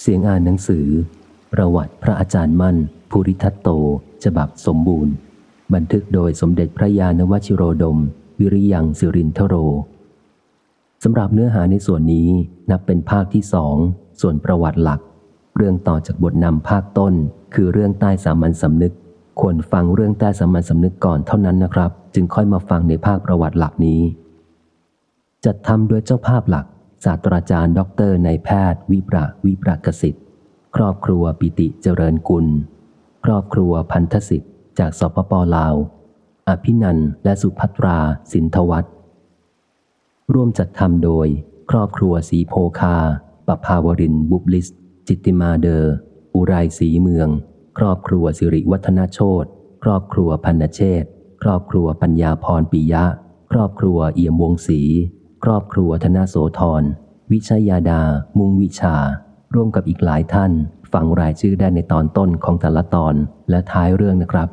เสียงอ่านหนังสือ ประวัติพระอาจารย์มั่น ภูริทัตโต ฉบับสมบูรณ์ บันทึกโดยสมเด็จพระยาณวชิโรดม วิริยังสิรินทโรสำหรับเนื้อหาในส่วนนี้นับเป็นภาคที่สอง ส่วนประวัติหลัก เรื่องต่อจากบทนำภาคต้น คือเรื่องใต้สามัญสำนึก ควรฟังเรื่องใต้สามัญสำนึกก่อนเท่านั้นนะครับ จึงค่อยมาฟังในภาคประวัติหลักนี้ จัดทำโดยเจ้าภาพหลัก ศาสตราจารย์ด็อกเตอร์นายแพทย์ วิปราวิปรากสิทธิ์ ครอบครัวปิติเจริญกุล ครอบครัวพันธสิทธิ์จากสปปลาว อภินันและสุภัตรา สินทวัตร่วมจัดทำโดย ครอบครัวสีโพคาปภาวรินบุบลิส จิตติมาเดอร์ อุไรสีเมือง ครอบครัวสิริวัฒนาโชตครอบครัวพันเชษครอบครัวปัญญาพรปิยะ ครอบครัวเอี่ยมวงศรี ครอบครัวธนาโสธร วิชยาดา มุงวิชา ร่วมกับอีกหลายท่านฟังรายชื่อได้ในตอนต้นของแต่ละตอนและท้ายเรื่องนะครับ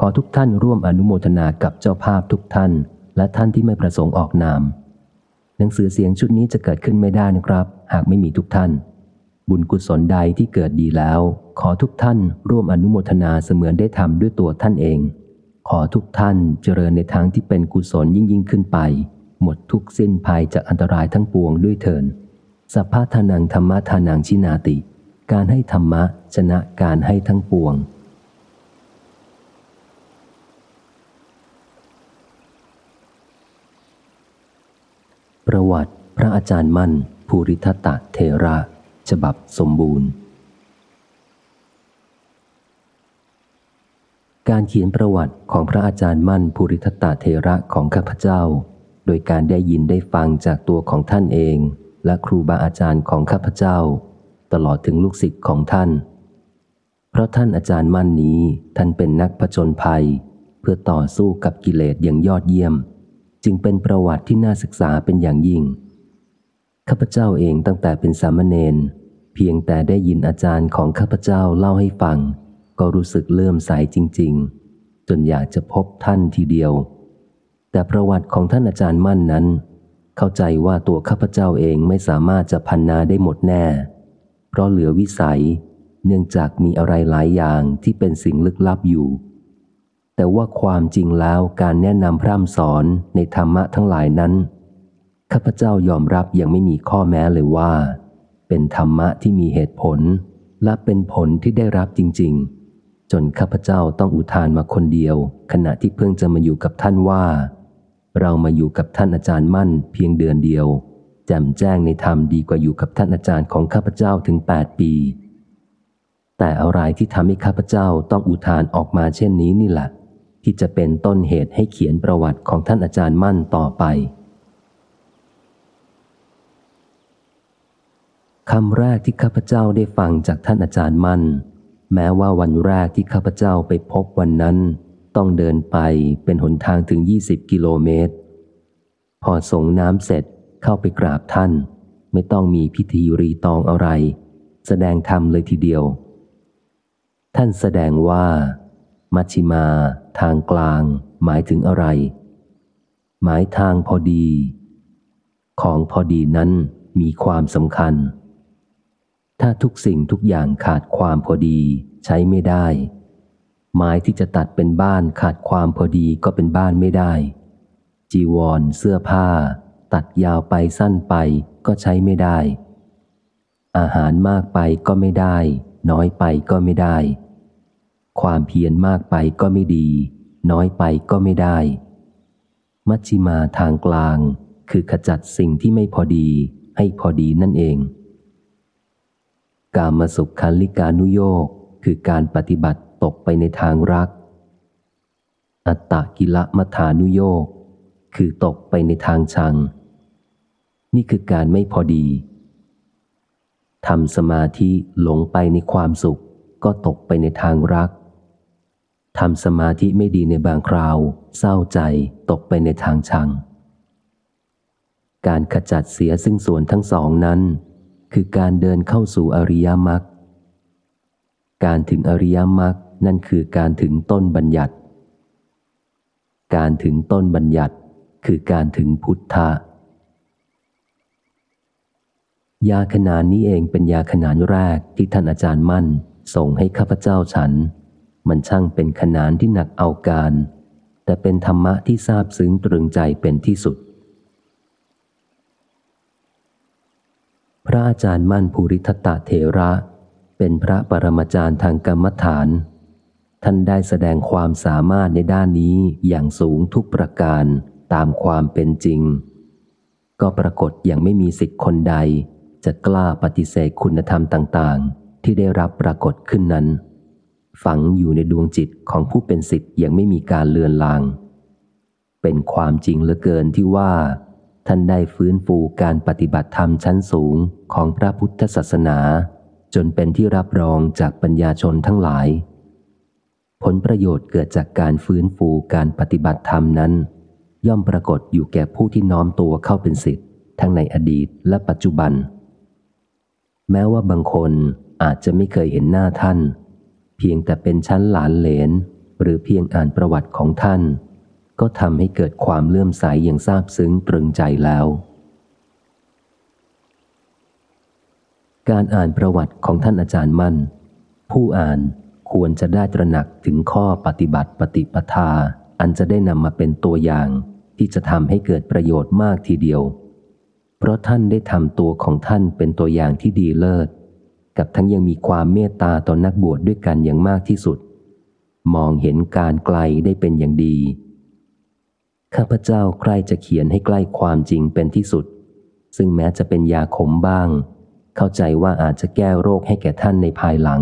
ขอทุกท่านร่วมอนุโมทนากับเจ้าภาพทุกท่าน และท่านที่ไม่ประสงค์ออกนาม หนังสือเสียงชุดนี้จะเกิดขึ้นไม่ได้นะครับ หากไม่มีทุกท่าน บุญกุศลใดที่เกิดดีแล้ว ขอทุกท่านร่วมอนุโมทนาเสมือนได้ทำด้วยตัวท่านเอง ขอทุกท่านเจริญในทางที่เป็นกุศลยิ่งยิ่งขึ้นไป หมดทุกสิ้นภัยจากอันตรายทั้งปวงด้วยเถินสัพพะทานังธรรมะทานังชินาติ การให้ธรรมะชนะการให้ทั้งปวง ประวัติพระอาจารย์มั่น ภูริทัตเทระ ฉบับสมบูรณ์ การเขียนประวัติของพระอาจารย์มั่นภูริทัตเทระของข้าพเจ้า โดยการได้ยินได้ฟังจากตัวของท่านเอง และครูบาอาจารย์ของข้าพเจ้า ตลอดถึงลูกศิษย์ของท่าน เพราะท่านอาจารย์มั่นนี้ท่านเป็นนักผจญภัย เพื่อต่อสู้กับกิเลสอย่างยอดเยี่ยม จึงเป็นประวัติที่น่าศึกษาเป็นอย่างยิ่งข้าพเจ้าเองตั้งแต่เป็นสามเณรเพียงแต่ได้ยินอาจารย์ของข้าพเจ้าเล่าให้ฟัง ก็รู้สึกเลื่อมใสจริง ๆ จนอยากจะพบท่านทีเดียว แต่ประวัติของท่านอาจารย์มั่นนั้น เข้าใจว่าตัวข้าพเจ้าเองไม่สามารถจะพันนาได้หมดแน่ เพราะเหลือวิสัย เนื่องจากมีอะไรหลายอย่างที่เป็นสิ่งลึกลับอยู่ แต่ว่าความจริงแล้วการแนะนำพร่ำสอนในธรรมะทั้งหลายนั้น ข้าพเจ้ายอมรับยังไม่มีข้อแม้เลยว่า เป็นธรรมะที่มีเหตุผล และเป็นผลที่ได้รับจริง ๆ จนข้าพเจ้าต้องอุทานมาคนเดียว ขณะที่เพิ่งจะมาอยู่กับท่านว่า เรามาอยู่กับท่านอาจารย์มั่นเพียงเดือนเดียวแจ่มแจ้งในธรรมดีกว่าอยู่กับท่านอาจารย์ของข้าพเจ้าถึงแปดปี แต่อะไรที่ทำให้ข้าพเจ้าต้องอุทานออกมาเช่นนี้นี่แหละที่จะเป็นต้นเหตุให้เขียนประวัติของท่านอาจารย์มั่นต่อไปคำแรกที่ข้าพเจ้าได้ฟังจากท่านอาจารย์มั่น แม้ว่าวันแรกที่ข้าพเจ้าไปพบวันนั้น ต้องเดินไปเป็นหนทางถึง 20 กิโลเมตร พอส่งน้ำเสร็จเข้าไปกราบท่าน ไม่ต้องมีพิธีรีตองอะไร แสดงธรรมเลยทีเดียว ท่านแสดงว่า มัชชิมา ทางกลาง หมายถึงอะไร หมายทางพอดี ของพอดีนั้นมีความสำคัญ ถ้าทุกสิ่งทุกอย่างขาดความพอดีใช้ไม่ได้ ไม้ที่จะตัดเป็นบ้านขาดความพอดีก็เป็นบ้านไม่ได้ จีวร เสื้อผ้า ตัดยาวไปสั้นไปก็ใช้ไม่ได้ อาหารมากไปก็ไม่ได้ น้อยไปก็ไม่ได้ ความเพียรมากไปก็ไม่ดี น้อยไปก็ไม่ได้ มัชชิมาทางกลาง คือขจัดสิ่งที่ไม่พอดีให้พอดีนั่นเอง การมาสุขคันลิกานุโยกคือการปฏิบัติ ตกไปในทางรัก อัตตกิละมัฐานุโยกคือตกไปในทางชัง นี่คือการไม่พอดีทำสมาธิหลงไปในความสุข ก็ตกไปในทางรักทำสมาธิไม่ดีในบางคราว เศร้าใจตกไปในทางชัง การขจัดเสียซึ่งส่วนทั้งสองนั้น คือการเดินเข้าสู่อริยมรรคการถึงอริยมรรค นั่นคือการถึงต้นบัญญัติ การถึงต้นบัญญัติคือการถึงพุทธะยาขนานนี้เองเป็นยาขนานแรกที่ท่านอาจารย์มั่น ส่งให้ข้าพเจ้าฉัน มันช่างเป็นขนานที่หนักเอาการ แต่เป็นธรรมะที่ซาบซึ้งตรึงใจเป็นที่สุด พระอาจารย์มั่นภูริทัตเถระ เป็นพระปรมาจารย์ทางกรรมฐาน ท่านได้แสดงความสามารถในด้านนี้อย่างสูงทุกประการตามความเป็นจริง ก็ปรากฏอย่างไม่มีสิทธิ์คนใด จะกล้าปฏิเสธคุณธรรมต่างๆ ที่ได้รับปรากฏขึ้นนั้น ฝังอยู่ในดวงจิตของผู้เป็นสิทธิ์อยังไม่มีการเลือนลาง เป็นความจริงเหลือเกินที่ว่า ท่านได้ฟื้นฟูการปฏิบัติธรรมชั้นสูงของพระพุทธศาสนา จนเป็นที่รับรองจากปัญญาชนทั้งหลาย ผลประโยชน์เกิดจากการฟื้นฟูการปฏิบัติธรรมนั้น ย่อมปรากฏอยู่แก่ผู้ที่น้อมตัวเข้าเป็นสิทธิ์ทั้งในอดีตและปัจจุบัน แม้ว่าบางคนอาจจะไม่เคยเห็นหน้าท่าน เพียงแต่เป็นชั้นหลานเหลน หรือเพียงอ่านประวัติของท่าน ก็ทำให้เกิดความเลื่อมใสยอย่างซาบซึ้งตรึงใจแล้ว การอ่านประวัติของท่านอาจารย์มั่น ผู้อ่าน ควรจะได้ตระหนักถึงข้อปฏิบัติปฏิปทา อันจะได้นำมาเป็นตัวอย่าง ที่จะทำให้เกิดประโยชน์มากทีเดียว เพราะท่านได้ทำตัวของท่านเป็นตัวอย่างที่ดีเลิศ กับทั้งยังมีความเมตตาต่อนักบวชดด้วยกันอย่างมากที่สุด มองเห็นการไกลได้เป็นอย่างดี ข้าพเจ้าใครจะเขียนให้ใกล้ความจริงเป็นที่สุด ซึ่งแม้จะเป็นยาขมบ้าง เข้าใจว่าอาจจะแก้โรคให้แก่ท่านในภายหลัง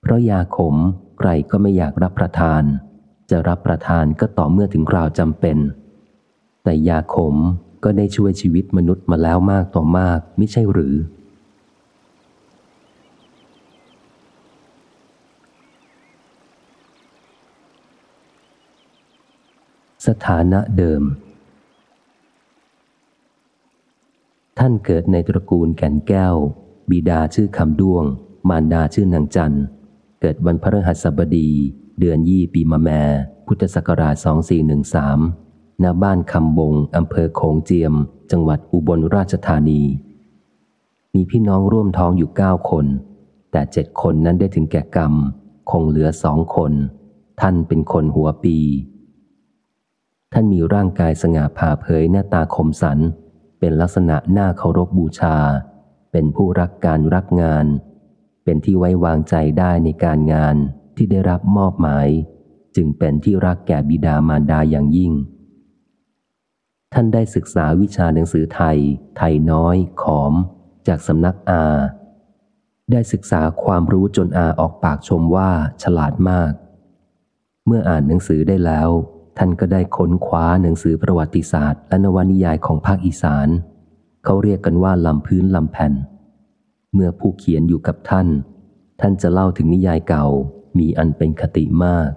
เพราะยาขมใครก็ไม่อยากรับประทาน จะรับประทานก็ต่อเมื่อถึงคราวจำเป็น แต่ยาขมก็ได้ช่วยชีวิตมนุษย์มาแล้วมากต่อมากไม่ใช่หรือ สถานะเดิม ท่านเกิดในตระกูลแก่นแก้ว บิดาชื่อคำด้วง มารดาชื่อนางจันทร์ เกิดวันพฤหัสบดี เดือนยี่ปีมะแม พุทธศักราช 2413 ณ บ้านคำบงอำเภอโขงเจียม จังหวัดอุบลราชธานี มีพี่น้องร่วมท้องอยู่เก้าคน แต่เจ็ดคนนั้นได้ถึงแก่กรรม คงเหลือสองคน ท่านเป็นคนหัวปี ท่านมีร่างกายสง่าผ่าเผยหน้าตาคมสัน เป็นลักษณะหน้าเคารพบบูชา เป็นผู้รักการรักงาน เป็นที่ไว้วางใจได้ในการงานที่ได้รับมอบหมาย จึงเป็นที่รักแก่บิดามารดาอย่างยิ่ง ท่านได้ศึกษาวิชาหนังสือไทย ไทยน้อย ขอม จากสำนักอา ได้ศึกษาความรู้จนอาออกปากชมว่าฉลาดมาก เมื่ออ่านหนังสือได้แล้ว ท่านก็ได้ค้นคว้าหนังสือประวัติศาสตร์ และนวนิยายของภาคอีสาน เขาเรียกกันว่าลำพื้นลำแผ่น เมื่อผู้เขียนอยู่กับท่าน ท่านจะเล่าถึงนิยายเก่ามีอันเป็นคติมาก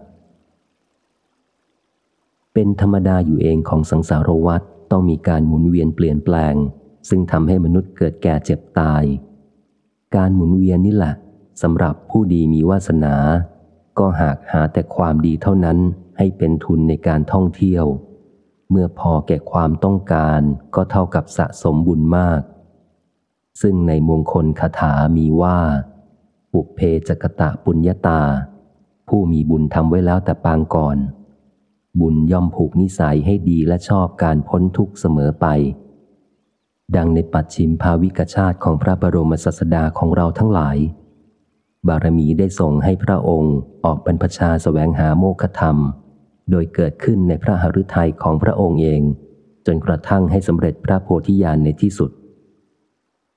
เป็นธรรมดาอยู่เองของสังสารวัฏต้องมีการหมุนเวียนเปลี่ยนแปลง ซึ่งทำให้มนุษย์เกิดแก่เจ็บตาย การหมุนเวียนนี่แหละสำหรับผู้ดีมีวาสนา ก็หากหาแต่ความดีเท่านั้นให้เป็นทุนในการท่องเที่ยว เมื่อพอแก่ความต้องการก็เท่ากับสะสมบุญมาก ซึ่งในมงคลคาถามีว่าปุเพจกตะปุญญาตา ผู้มีบุญทำไว้แล้วแต่ปางก่อน บุญย่อมผูกนิสัยให้ดีและชอบการพ้นทุกข์เสมอไป ดังในปัจฉิมภาวิกชาติของพระบรมศาสดาของเราทั้งหลาย บารมีได้ส่งให้พระองค์ออกบรรพชาสแสวงหาโมฆะธรรม โดยเกิดขึ้นในพระหฤทัยของพระองค์เอง จนกระทั่งให้สำเร็จพระโพธิญาณในที่สุด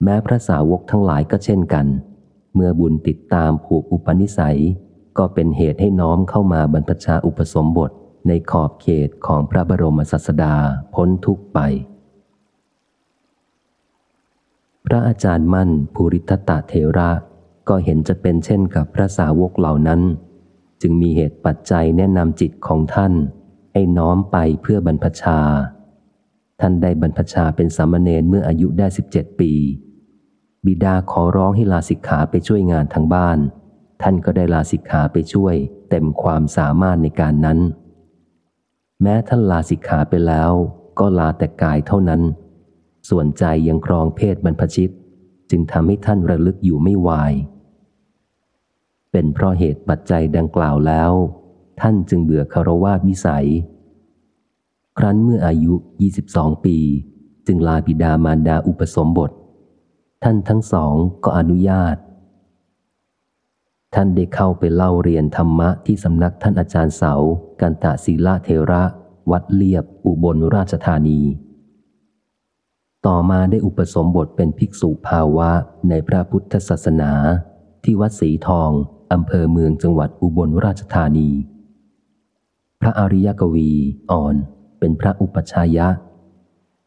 แม้พระสาวกทั้งหลายก็เช่นกัน เมื่อบุญติดตามผูกอุปนิสัย ก็เป็นเหตุให้น้อมเข้ามาบรรพชาอุปสมบทในขอบเขตของพระบรมศาสดาพ้นทุกไป พระอาจารย์มั่นภูริทัตเทระก็เห็นจะเป็นเช่นกับพระสาวกเหล่านั้น จึงมีเหตุปัจจัยแนะนำจิตของท่าน ให้น้อมไปเพื่อบรรพชา ท่านได้บรรพชาเป็นสามเณรเมื่ออายุได้สิบเจ็ดปี บิดาขอร้องให้ลาสิกขาไปช่วยงานทางบ้าน ท่านก็ได้ลาสิกขาไปช่วย เต็มความสามารถในการนั้น แม้ท่านลาสิกขาไปแล้ว ก็ลาแต่กายเท่านั้น ส่วนใจยังครองเพศบรรพชิต จึงทำให้ท่านระลึกอยู่ไม่วาย เป็นเพราะเหตุปัจจัยดังกล่าวแล้ว ท่านจึงเบื่อคารวาสวิสัย ครั้นเมื่ออายุ 22 ปี จึงลาบิดามารดาอุปสมบท ท่านทั้งสองก็อนุญาต ท่านได้เข้าไปเล่าเรียนธรรมะที่สำนักท่านอาจารย์เสา กันตะศีลาเทระ วัดเลียบ อุบลราชธานี ต่อมาได้อุปสมบทเป็นภิกษุภาวะในพระพุทธศาสนา ที่วัดสีทองอำเภอเมืองจังหวัดอุบลราชธานี พระอริยกวีอ่อนเป็นพระอุปชายะ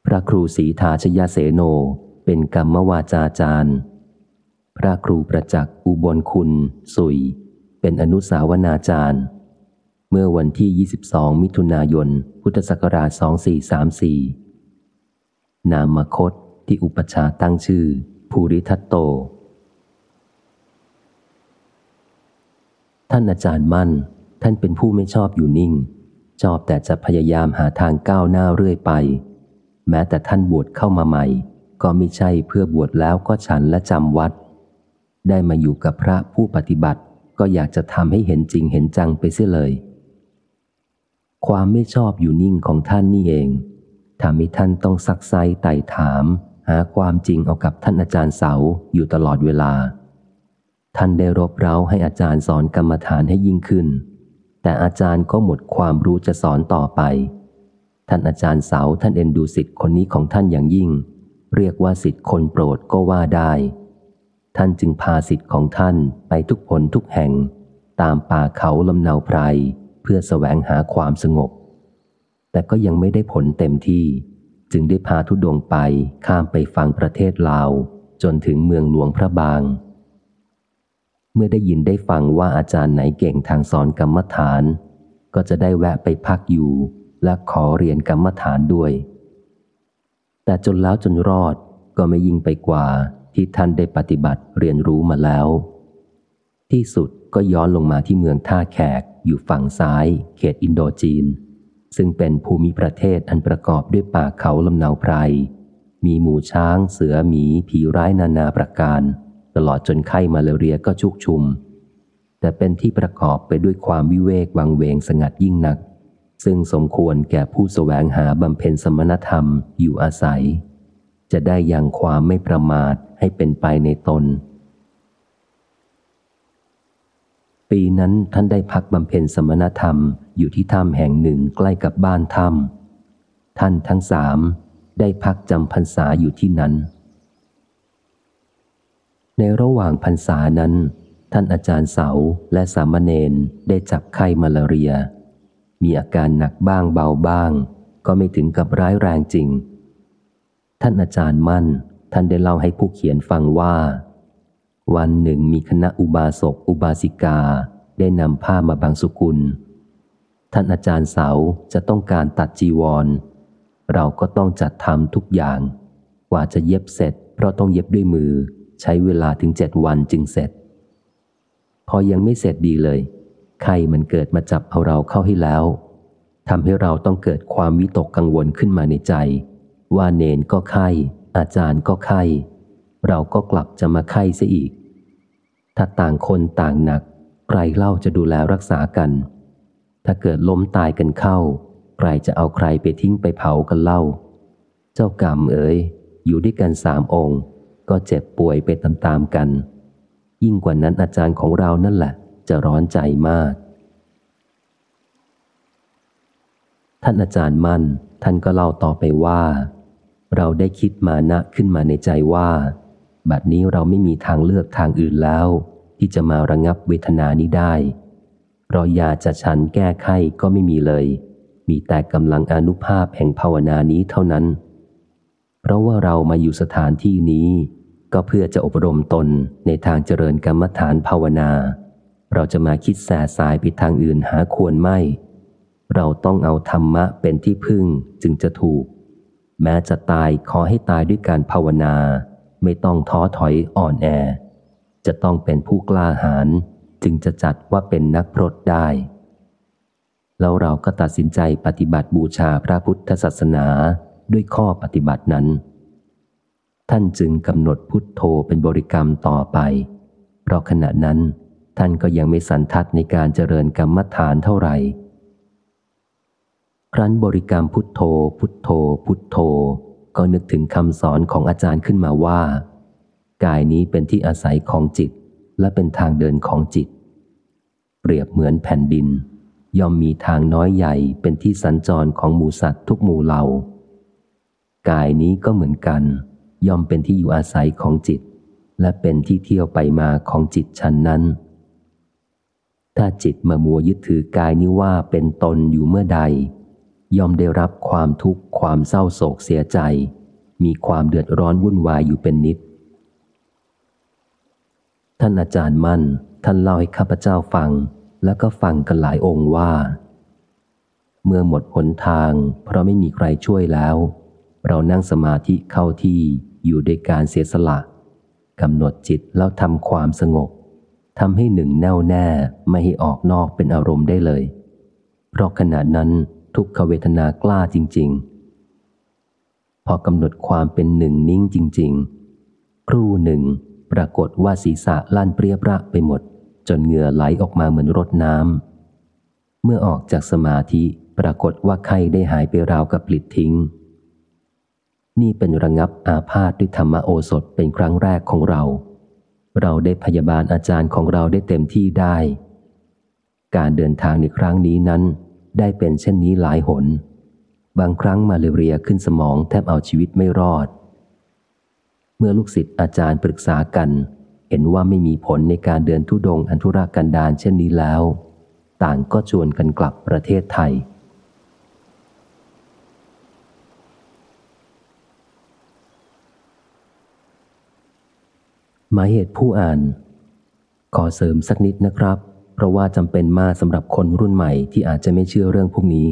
พระครูศรีธาชยาเสโน เป็นกรรมวาจาจารย์ พระครูประจักษ์อุบลคุณ สุย เป็นอนุสาวนาจารย์ เมื่อวันที่ 22 มิถุนายน พุทธศักราช 2434 นามคตที่อุปชาตั้งชื่อ ภูริทัตโต ท่านอาจารย์มั่น ท่านเป็นผู้ไม่ชอบอยู่นิ่ง ชอบแต่จะพยายามหาทางก้าวหน้าเรื่อยไป แม้แต่ท่านบวชเข้ามาใหม่ ก็ไม่ใช่เพื่อบวชแล้วก็ฉันและจำวัด ได้มาอยู่กับพระผู้ปฏิบัติก็อยากจะทำให้เห็นจริงเห็นจังไปเสียเลย ความไม่ชอบอยู่นิ่งของท่านนี่เองทำให้ท่านต้องซักไซไต่ถาม หาความจริงเอากับท่านอาจารย์เสาอยู่ตลอดเวลา ท่านได้รบเร้าให้อาจารย์สอนกรรมฐานให้ยิ่งขึ้น แต่อาจารย์ก็หมดความรู้จะสอนต่อไป ท่านอาจารย์เสาท่านเอ็นดูสิทธิ์คนนี้ของท่านอย่างยิ่ง เรียกว่าสิทธิ์คนโปรดก็ว่าได้ ท่านจึงพาสิทธิ์ของท่านไปทุกผลทุกแห่ง ตามป่าเขาลำเนาไพร เพื่อสแสวงหาความสงบ แต่ก็ยังไม่ได้ผลเต็มที่ จึงได้พาทุดงไปข้ามไปฝั่งประเทศลาว จนถึงเมืองหลวงพระบาง เมื่อได้ยินได้ฟังว่าอาจารย์ไหนเก่งทางสอนกรรมฐาน ก็จะได้แวะไปพักอยู่และขอเรียนกรรมฐานด้วย แต่จนแล้วจนรอดก็ไม่ยิ่งไปกว่าที่ท่านได้ปฏิบัติเรียนรู้มาแล้ว ที่สุดก็ย้อนลงมาที่เมืองท่าแขกอยู่ฝั่งซ้าย เขตอินโดจีน ซึ่งเป็นภูมิประเทศอันประกอบด้วยป่าเขาลำเนาไพร มีหมูช้าง เสือหมี ผีร้ายนานาประการ ตลอดจนไข้มาเลเรียก็ชุกชุม แต่เป็นที่ประกอบไปด้วยความวิเวกวังเวงสงัดยิ่งนัก ซึ่งสมควรแก่ผู้สแสวงหาบำเพ็ญสมณธรรมอยู่อาศัย จะได้ยังความไม่ประมาทให้เป็นไปในตน ปีนั้นท่านได้พักบำเพ็ญสมณธรรมอยู่ที่ถ้ำแห่งหนึ่งใกล้กับบ้านถ้ำท่านทั้งสามได้พักจำพรรษาอยู่ที่นั้น ในระหว่างพรรษานั้น ท่านอาจารย์เสาและสามเณรได้จับไข้มาลาเรีย มีอาการหนักบ้างเบาบ้าง ก็ไม่ถึงกับร้ายแรงจริง ท่านอาจารย์มั่น ท่านได้เล่าให้ผู้เขียนฟังว่า วันหนึ่งมีคณะอุบาสกอุบาสิกาได้นำผ้ามาบางสุกุล ท่านอาจารย์เสาจะต้องการตัดจีวร เราก็ต้องจัดทำทุกอย่าง กว่าจะเย็บเสร็จ เพราะต้องเย็บด้วยมือ ใช้เวลาถึงเจ็ดวันจึงเสร็จ พอยังไม่เสร็จดีเลย ไข้มันเกิดมาจับเอาเราเข้าให้แล้วทำให้เราต้องเกิดความวิตกกังวลขึ้นมาในใจ ว่าเนนก็ไข้ อาจารย์ก็ไข้ เราก็กลับจะมาไข้ซะอีก ถ้าต่างคนต่างหนัก ใครเล่าจะดูแลรักษากัน ถ้าเกิดล้มตายกันเข้า ใครจะเอาใครไปทิ้งไปเผากันเล่า เจ้ากรรมเอ๋ยอยู่ด้วยกันสามองค์ ก็เจ็บป่วยไปตามๆกัน ยิ่งกว่านั้นอาจารย์ของเรานั่นแหละ จะร้อนใจมาก ท่านอาจารย์มั่น ท่านก็เล่าต่อไปว่า เราได้คิดมานะขึ้นมาในใจว่า บัดนี้เราไม่มีทางเลือกทางอื่นแล้ว ที่จะมาระงับเวทนานี้ได้ เพราะยาจะฉันแก้ไขก็ไม่มีเลย มีแต่กำลังอนุภาพแห่งภาวนานี้เท่านั้น เพราะว่าเรามาอยู่สถานที่นี้ก็เพื่อจะอบรมตนในทางเจริญกรรมฐานภาวนา เราจะมาคิดแสสายไปทางอื่นหาควรไม่ เราต้องเอาธรรมะเป็นที่พึ่งจึงจะถูก แม้จะตายขอให้ตายด้วยการภาวนา ไม่ต้องท้อถอยอ่อนแอ จะต้องเป็นผู้กล้าหาญจึงจะจัดว่าเป็นนักพรตได้ แล้วเราก็ตัดสินใจปฏิบัติบูชาพระพุทธศาสนาด้วยข้อปฏิบัตินั้น ท่านจึงกำหนดพุทโธเป็นบริกรรมต่อไป เพราะขณะนั้น ท่านก็ยังไม่สันทัดในการเจริญกรรมฐานเท่าไหร่ ครั้นบริกรรมพุทโธ พุทโธ พุทโธ ก็นึกถึงคำสอนของอาจารย์ขึ้นมาว่า กายนี้เป็นที่อาศัยของจิต และเป็นทางเดินของจิต เปรียบเหมือนแผ่นดิน ย่อมมีทางน้อยใหญ่เป็นที่สัญจรของหมูสัตว์ทุกหมู่เหล่ากายนี้ก็เหมือนกัน ย่อมเป็นที่อยู่อาศัยของจิต และเป็นที่เที่ยวไปมาของจิตชั้นนั้น ถ้าจิตมามัวยึดถือกายนี้ว่าเป็นตนอยู่เมื่อใด ย่อมได้รับความทุกข์ความเศร้าโศกเสียใจ มีความเดือดร้อนวุ่นวายอยู่เป็นนิด ท่านอาจารย์มั่น ท่านเล่าให้ข้าพเจ้าฟัง แล้วก็ฟังกันหลายองค์ว่า เมื่อหมดหนทาง เพราะไม่มีใครช่วยแล้ว เรานั่งสมาธิเข้าที่อยู่ด้วยการเสียสละกำหนดจิตแล้วทำความสงบ ทำให้หนึ่งแน่วแน่ไม่ให้ออกนอกเป็นอารมณ์ได้เลย เพราะขณะนั้นทุกขเวทนากล้าจริง ๆ พอกำหนดความเป็นหนึ่งนิ่งจริง ๆ ครู่หนึ่งปรากฏว่าศีรษะลั่นเปรียบระไปหมด จนเหงื่อไหลออกมาเหมือนรดน้ำเมื่อออกจากสมาธิปรากฏว่าไข้ได้หายไปราวกับปลิดทิ้ง นี่เป็นระงับอาพาธด้วยธรรมโอสถเป็นครั้งแรกของเรา เราได้พยาบาลอาจารย์ของเราได้เต็มที่ได้ การเดินทางในครั้งนี้นั้น ได้เป็นเช่นนี้หลายหน บางครั้งมาเลเรียขึ้นสมองแทบเอาชีวิตไม่รอด เมื่อลูกศิษย์อาจารย์ปรึกษากัน เห็นว่าไม่มีผลในการเดินทุดงอันธุรกันดารเช่นนี้แล้ว ต่างก็ชวนกันกลับประเทศไทย หมายเหตุผู้อ่าน ขอเสริมสักนิดนะครับ เพราะว่าจำเป็นมากสำหรับคนรุ่นใหม่ที่อาจจะไม่เชื่อเรื่องพวกนี้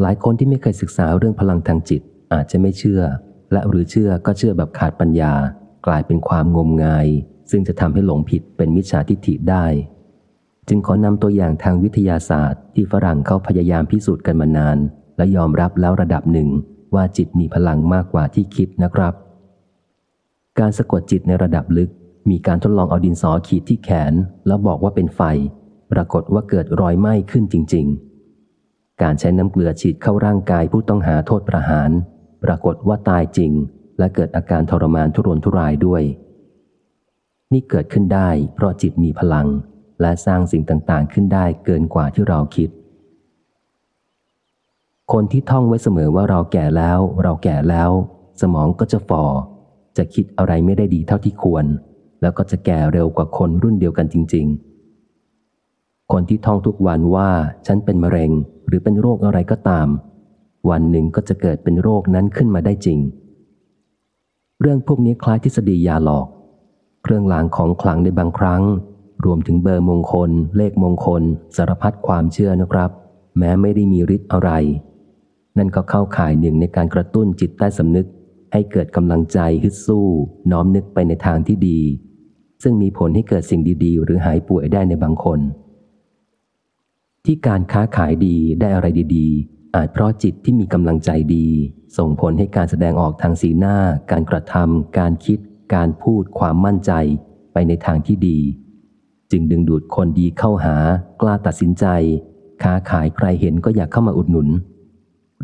หลายคนที่ไม่เคยศึกษาเรื่องพลังทางจิตอาจจะไม่เชื่อ และหรือเชื่อก็เชื่อแบบขาดปัญญา กลายเป็นความงมงาย ซึ่งจะทำให้หลงผิดเป็นมิจฉาทิฏฐิได้ จึงขอนำตัวอย่างทางวิทยาศาสตร์ ที่ฝรั่งเขาพยายามพิสูจน์กันมานาน และยอมรับแล้วระดับหนึ่งว่าจิตมีพลังมากกว่าที่คิดนะครับ การสะกดจิตในระดับลึก มีการทดลองเอาดินสอขีดที่แขน แล้วบอกว่าเป็นไฟ ปรากฏว่าเกิดรอยไหม้ขึ้นจริง ๆ การใช้น้ำเกลือฉีดเข้าร่างกายผู้ต้องหาโทษประหาร ปรากฏว่าตายจริง และเกิดอาการทรมานทุรนทุรายด้วย นี่เกิดขึ้นได้เพราะจิตมีพลัง และสร้างสิ่งต่างๆ ขึ้นได้เกินกว่าที่เราคิดคนที่ท่องไว้เสมอว่าเราแก่แล้ว เราแก่แล้ว สมองก็จะฝ่อ จะคิดอะไรไม่ได้ดีเท่าที่ควร แล้วก็จะแก่เร็วกว่าคนรุ่นเดียวกันจริง ๆ คนที่ท่องทุกวันว่าฉันเป็นมะเร็งหรือเป็นโรคอะไรก็ตาม วันหนึ่งก็จะเกิดเป็นโรคนั้นขึ้นมาได้จริง เรื่องพวกนี้คล้ายทฤษฎียาหลอก เครื่องรางของขลังในบางครั้ง รวมถึงเบอร์มงคล เลขมงคล สารพัดความเชื่อนะครับ แม้ไม่ได้มีฤทธิ์อะไร นั่นก็เข้าข่ายหนึ่งในการกระตุ้นจิตใต้สำนึก ให้เกิดกำลังใจฮึดสู้ น้อมนึกไปในทางที่ดี ซึ่งมีผลให้เกิดสิ่งดีๆ หรือหายป่วยได้ในบางคน ที่การค้าขายดีได้อะไรดีๆ อาจเพราะจิตที่มีกำลังใจดี ส่งผลให้การแสดงออกทางสีหน้า การกระทำการคิด การพูดความมั่นใจไปในทางที่ดี จึงดึงดูดคนดีเข้าหากล้าตัดสินใจ ค้าขายใครเห็นก็อยากเข้ามาอุดหนุน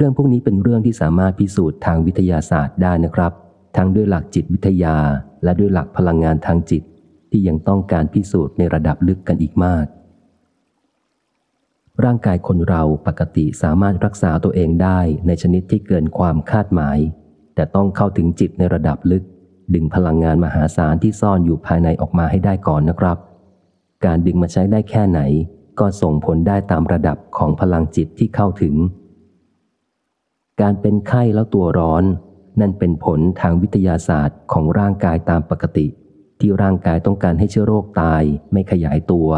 เรื่องพวกนี้เป็นเรื่องที่สามารถพิสูจน์ทางวิทยาศาสตร์ได้นะครับ ทั้งด้วยหลักจิตวิทยา และด้วยหลักพลังงานทางจิต ที่ยังต้องการพิสูจน์ในระดับลึกกันอีกมาก ร่างกายคนเราปกติสามารถรักษาตัวเองได้ในชนิดที่เกินความคาดหมาย แต่ต้องเข้าถึงจิตในระดับลึก ดึงพลังงานมหาศาลที่ซ่อนอยู่ภายในออกมาให้ได้ก่อนนะครับ การดึงมาใช้ได้แค่ไหน ก็ส่งผลได้ตามระดับของพลังจิตที่เข้าถึง การเป็นไข้แล้วตัวร้อน นั่นเป็นผลทางวิทยาศาสตร์ของร่างกายตามปกติ ที่ร่างกายต้องการให้เชื้อโรคตายไม่ขยายตัว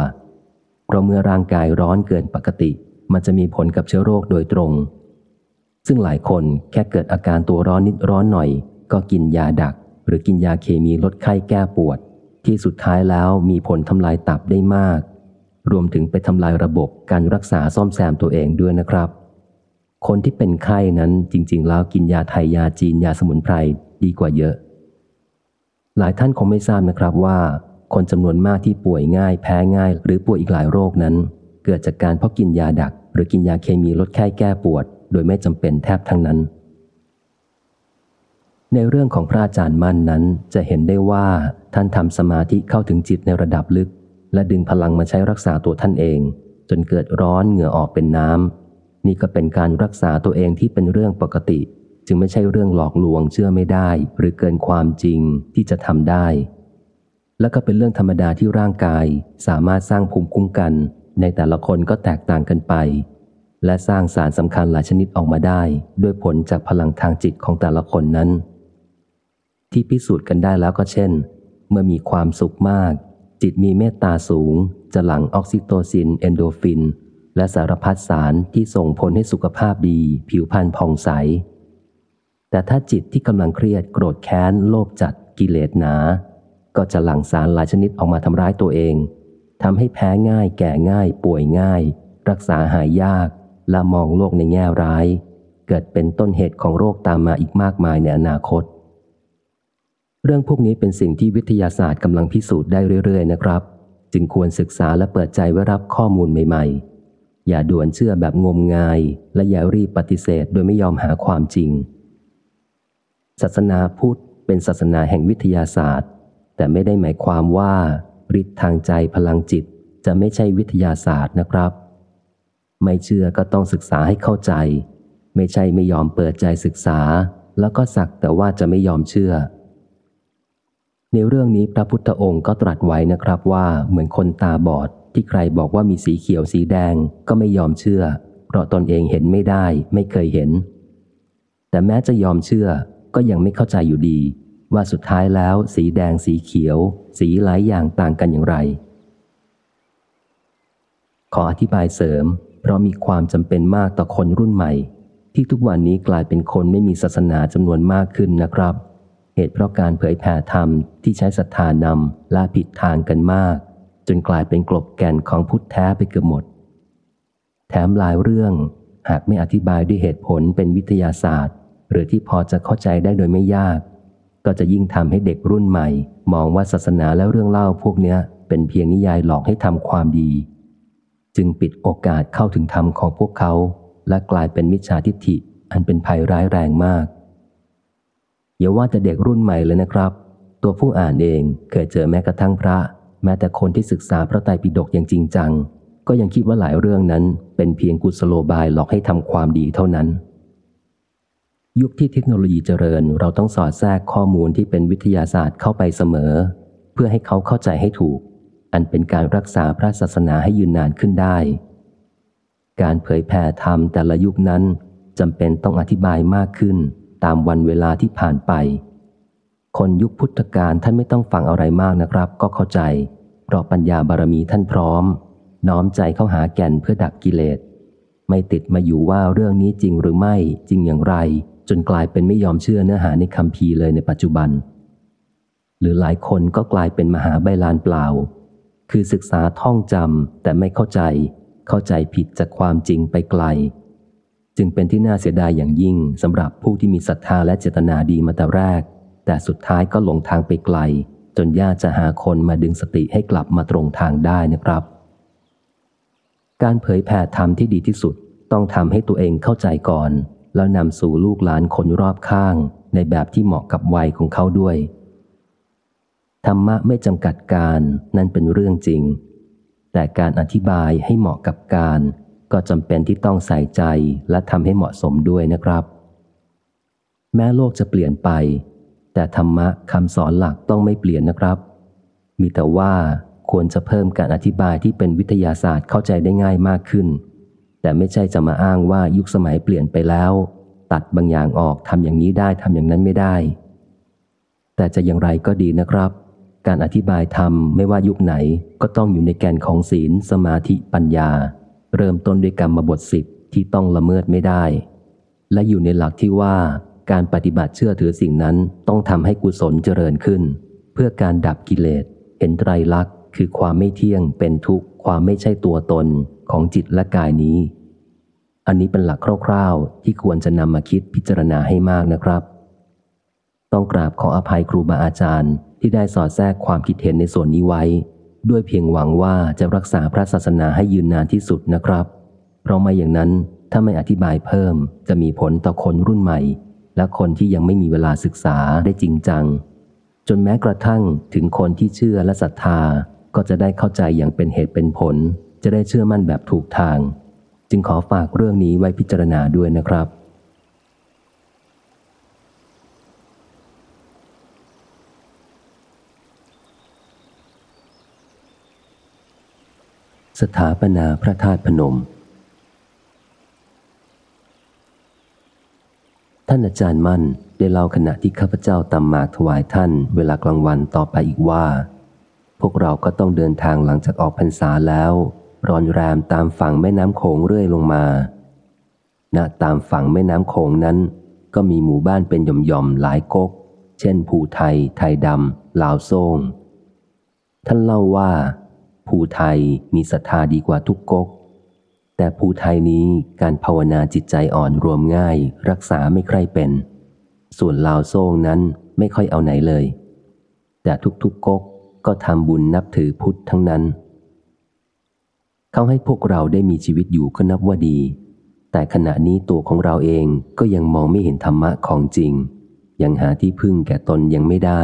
เพราะเมื่อร่างกายร้อนเกินปกติ มันจะมีผลกับเชื้อโรคโดยตรง ซึ่งหลายคนแค่เกิดอาการตัวร้อนนิดร้อนหน่อย ก็กินยาดัก หรือกินยาเคมีลดไข้แก้ปวด ที่สุดท้ายแล้วมีผลทำลายตับได้มาก รวมถึงไปทำลายระบบการรักษาซ่อมแซมตัวเองด้วยนะครับ คนที่เป็นไข้นั้นจริง ๆ แล้วกินยาไทยยาจีนยาสมุนไพรดีกว่าเยอะ หลายท่านคงไม่ทราบนะครับว่า คนจำนวนมากที่ป่วยง่าย แพ้ง่าย หรือป่วยอีกหลายโรคนั้น เกิดจากการเพราะกินยาดัก หรือกินยาเคมีลดไข้แก้ปวด โดยไม่จำเป็นแทบทั้งนั้น ในเรื่องของพระอาจารย์มั่นนั้นจะเห็นได้ว่าท่านทำสมาธิเข้าถึงจิตในระดับลึก และดึงพลังมาใช้รักษาตัวท่านเอง จนเกิดร้อนเหงื่อออกเป็นน้ำ นี่ก็เป็นการรักษาตัวเองที่เป็นเรื่องปกติ จึงไม่ใช่เรื่องหลอกลวงเชื่อไม่ได้ หรือเกินความจริงที่จะทำได้ และก็เป็นเรื่องธรรมดาที่ร่างกาย สามารถสร้างภูมิคุ้มกัน ในแต่ละคนก็แตกต่างกันไป และสร้างสารสำคัญหลายชนิดออกมาได้ ด้วยผลจากพลังทางจิตของแต่ละคนนั้น ที่พิสูจน์กันได้แล้วก็เช่น เมื่อมีความสุขมาก จิตมีเมตตาสูง จะหลั่งออกซิโตซิน เอ็นดอร์ฟิน และสารพัดสารที่ส่งผลให้สุขภาพดี ผิวพรรณผ่องใส แต่ถ้าจิตที่กำลังเครียดโกรธแค้น โลภจัดกิเลสหนา ก็จะหลั่งสารหลายชนิดออกมาทำร้ายตัวเองทำให้แพ้ง่ายแก่ง่าย ป่วยง่าย รักษาหายยาก และมองโลกในแง่ร้าย เกิดเป็นต้นเหตุของโรคตามมาอีกมากมายในอนาคต เรื่องพวกนี้เป็นสิ่งที่วิทยาศาสตร์กำลังพิสูจน์ได้เรื่อยๆนะครับ จึงควรศึกษาและเปิดใจไว้รับข้อมูลใหม่ๆ อย่าด่วนเชื่อแบบงมงาย และอย่ารีบปฏิเสธโดยไม่ยอมหาความจริง ศาสนาพุทธเป็นศาสนาแห่งวิทยาศาสตร์ แต่ไม่ได้หมายความว่าฤทธิ์ทางใจพลังจิตจะไม่ใช่วิทยาศาสตร์นะครับ ไม่เชื่อก็ต้องศึกษาให้เข้าใจ ไม่ใช่ไม่ยอมเปิดใจศึกษา แล้วก็สักแต่ว่าจะไม่ยอมเชื่อ ในเรื่องนี้พระพุทธองค์ก็ตรัสไว้นะครับว่าเหมือนคนตาบอด ที่ใครบอกว่ามีสีเขียวสีแดงก็ไม่ยอมเชื่อ เพราะตนเองเห็นไม่ได้ไม่เคยเห็น แต่แม้จะยอมเชื่อก็ยังไม่เข้าใจอยู่ดี ว่าสุดท้ายแล้วสีแดงสีเขียว สีหลายอย่างต่างกันอย่างไร ขออธิบายเสริม เพราะมีความจำเป็นมากต่อคนรุ่นใหม่ ที่ทุกวันนี้กลายเป็นคนไม่มีศาสนาจำนวนมากขึ้นนะครับ เหตุเพราะการเผยแผ่ธรรมที่ใช้ศรัทธานำล่าผิดทางกันมาก จนกลายเป็นกลบแก่นของพุทธแท้ไปเกือบหมด แถมหลายเรื่องหากไม่อธิบายด้วยเหตุผลเป็นวิทยาศาสตร์ หรือที่พอจะเข้าใจได้โดยไม่ยาก ก็จะยิ่งทำให้เด็กรุ่นใหม่ มองว่าศาสนาและเรื่องเล่าพวกเนี้ย เป็นเพียงนิยายหลอกให้ทำความดี จึงปิดโอกาสเข้าถึงธรรมของพวกเขา และกลายเป็นมิจฉาทิฏฐิอันเป็นภัยร้ายแรงมากอย่าว่าแต่เด็กรุ่นใหม่เลยนะครับ ตัวผู้อ่านเองเคยเจอแม้กระทั่งพระ แม้แต่คนที่ศึกษาพระไตรปิฎกอย่างจริงจัง ก็ยังคิดว่าหลายเรื่องนั้นเป็นเพียงกุศโลบายหลอกให้ทำความดีเท่านั้น ยุคที่เทคโนโลยีเจริญเราต้องสอดแทรกข้อมูลที่เป็นวิทยาศาสตร์เข้าไปเสมอ เพื่อให้เขาเข้าใจให้ถูก อันเป็นการรักษาพระศาสนาให้ยืนนานขึ้นได้ การเผยแผ่ธรรมแต่ละยุคนั้นจำเป็นต้องอธิบายมากขึ้นตามวันเวลาที่ผ่านไป คนยุคพุทธกาลท่านไม่ต้องฟังอะไรมากนะครับ ก็เข้าใจ เพราะปัญญาบารมีท่านพร้อม น้อมใจเข้าหาแก่นเพื่อดับกิเลส ไม่ติดมาอยู่ว่าเรื่องนี้จริงหรือไม่จริงอย่างไร จนกลายเป็นไม่ยอมเชื่อเนื้อหาในคำพีเลยในปัจจุบัน หรือหลายคนก็กลายเป็นมหาใบลานเปล่า คือศึกษาท่องจำแต่ไม่เข้าใจ เข้าใจผิดจากความจริงไปไกล จึงเป็นที่น่าเสียดายอย่างยิ่งสำหรับผู้ที่มีศรัทธาและเจตนาดีมาแต่แรก แต่สุดท้ายก็หลงทางไปไกล จนยากจะหาคนมาดึงสติให้กลับมาตรงทางได้นะครับ การเผยแผ่ธรรมที่ดีที่สุด ต้องทำให้ตัวเองเข้าใจก่อน แล้วนำสู่ลูกหลานคนรอบข้าง ในแบบที่เหมาะกับวัยของเขาด้วย ธรรมะไม่จำกัดการนั่นเป็นเรื่องจริง แต่การอธิบายให้เหมาะกับการ ก็จำเป็นที่ต้องใส่ใจและทำให้เหมาะสมด้วยนะครับ แม้โลกจะเปลี่ยนไป แต่ธรรมะคำสอนหลักต้องไม่เปลี่ยนนะครับ มีแต่ว่าควรจะเพิ่มการอธิบายที่เป็นวิทยาศาสตร์เข้าใจได้ง่ายมากขึ้น แต่ไม่ใช่จะมาอ้างว่ายุคสมัยเปลี่ยนไปแล้ว ตัดบางอย่างออกทำอย่างนี้ได้ทำอย่างนั้นไม่ได้ แต่จะอย่างไรก็ดีนะครับ การอธิบายธรรมไม่ว่ายุคไหนก็ต้องอยู่ในแกนของศีล สมาธิปัญญา เริ่มต้นด้วยกรรมบทสิบที่ต้องละเมิดไม่ได้ และอยู่ในหลักที่ว่า การปฏิบัติเชื่อถือสิ่งนั้นต้องทำให้กุศลเจริญขึ้น เพื่อการดับกิเลส เห็นไตรลักษณ์ คือความไม่เที่ยงเป็นทุกข์ ความไม่ใช่ตัวตนของจิตและกายนี้ อันนี้เป็นหลักคร่าวๆ ที่ควรจะนำมาคิดพิจารณาให้มากนะครับ ต้องกราบขออภัยครูบาอาจารย์ที่ได้สอดแทรกความคิดเห็นในส่วนนี้ไว้ ด้วยเพียงหวังว่าจะรักษาพระศาสนาให้ยืนนานที่สุดนะครับ เพราะไม่อย่างนั้นถ้าไม่อธิบายเพิ่มจะมีผลต่อคนรุ่นใหม่ และคนที่ยังไม่มีเวลาศึกษาได้จริงจัง จนแม้กระทั่งถึงคนที่เชื่อและศรัทธาก็จะได้เข้าใจอย่างเป็นเหตุเป็นผล จะได้เชื่อมั่นแบบถูกทาง จึงขอฝากเรื่องนี้ไว้พิจารณาด้วยนะครับ สถาปนาพระธาตุพนม ท่านอาจารย์มั่นได้เล่าขณะที่ข้าพเจ้าตำหมากถวายท่านเวลากลางวันต่อไปอีกว่า พวกเราก็ต้องเดินทางหลังจากออกพรรษาแล้ว รอนแรมตามฝั่งแม่น้ำโขงเรื่อยลงมาณตามฝั่งแม่น้ำโขงนั้น ก็มีหมู่บ้านเป็นหย่อมๆหลายก๊ก เช่น ภูไทย ไทยดำลาวโซงท่านเล่าว่า ภูไทยมีศรัทธาดีกว่าทุกก๊ก แต่ภูไทยนี้การภาวนาจิตใจอ่อนรวมง่าย รักษาไม่ใคร่เป็น ส่วนลาวโซ่งนั้นไม่ค่อยเอาไหนเลย แต่ทุกๆกกก็ทำบุญนับถือพุทธทั้งนั้น เขาให้พวกเราได้มีชีวิตอยู่ก็นับว่าดี แต่ขณะนี้ตัวของเราเองก็ยังมองไม่เห็นธรรมะของจริง ยังหาที่พึ่งแก่ตนยังไม่ได้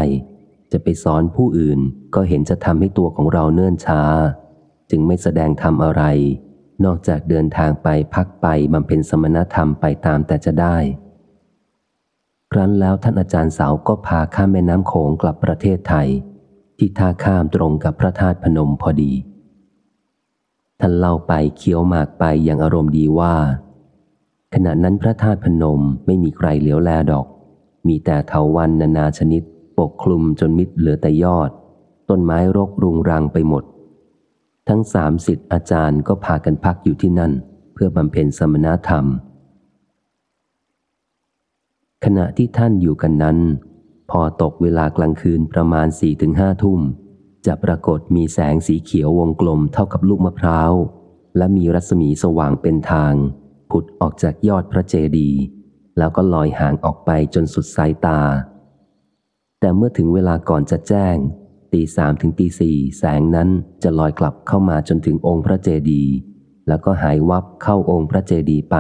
จะไปสอนผู้อื่นก็เห็นจะทำให้ตัวของเราเนิ่นช้า จึงไม่แสดงธรรมอะไร นอกจากเดินทางไปพักไปบำเพ็ญสมณธรรมไปตามแต่จะได้ ครั้นแล้วท่านอาจารย์สาวก็พาข้ามแม่น้ำโขงกลับประเทศไทย ที่ท่าข้ามตรงกับพระธาตุพนมพอดี ท่านเล่าไปเคี้ยวหมากไปอย่างอารมณ์ดีว่า ขณะนั้นพระธาตุพนมไม่มีใครเหลียวแลดอก มีแต่เถาวันนานาชนิด ปกคลุมจนมิดเหลือแต่ยอด ต้นไม้รกรุงรังไปหมด ทั้งสามสิทธิ์อาจารย์ก็พากันพักอยู่ที่นั่น เพื่อบำเพ็ญสมณธรรม ขณะที่ท่านอยู่กันนั้น พอตกเวลากลางคืนประมาณสี่ถึงห้าทุ่ม จะปรากฏมีแสงสีเขียววงกลมเท่ากับลูกมะพร้าว และมีรัศมีสว่างเป็นทาง ผุดออกจากยอดพระเจดีย์แล้วก็ลอยห่างออกไปจนสุดสายตา แต่เมื่อถึงเวลาก่อนจะแจ้ง ตีสามถึงตีสี่แสงนั้นจะลอยกลับเข้ามาจนถึงองค์พระเจดีย์แล้วก็หายวับเข้าองค์พระเจดีย์ไป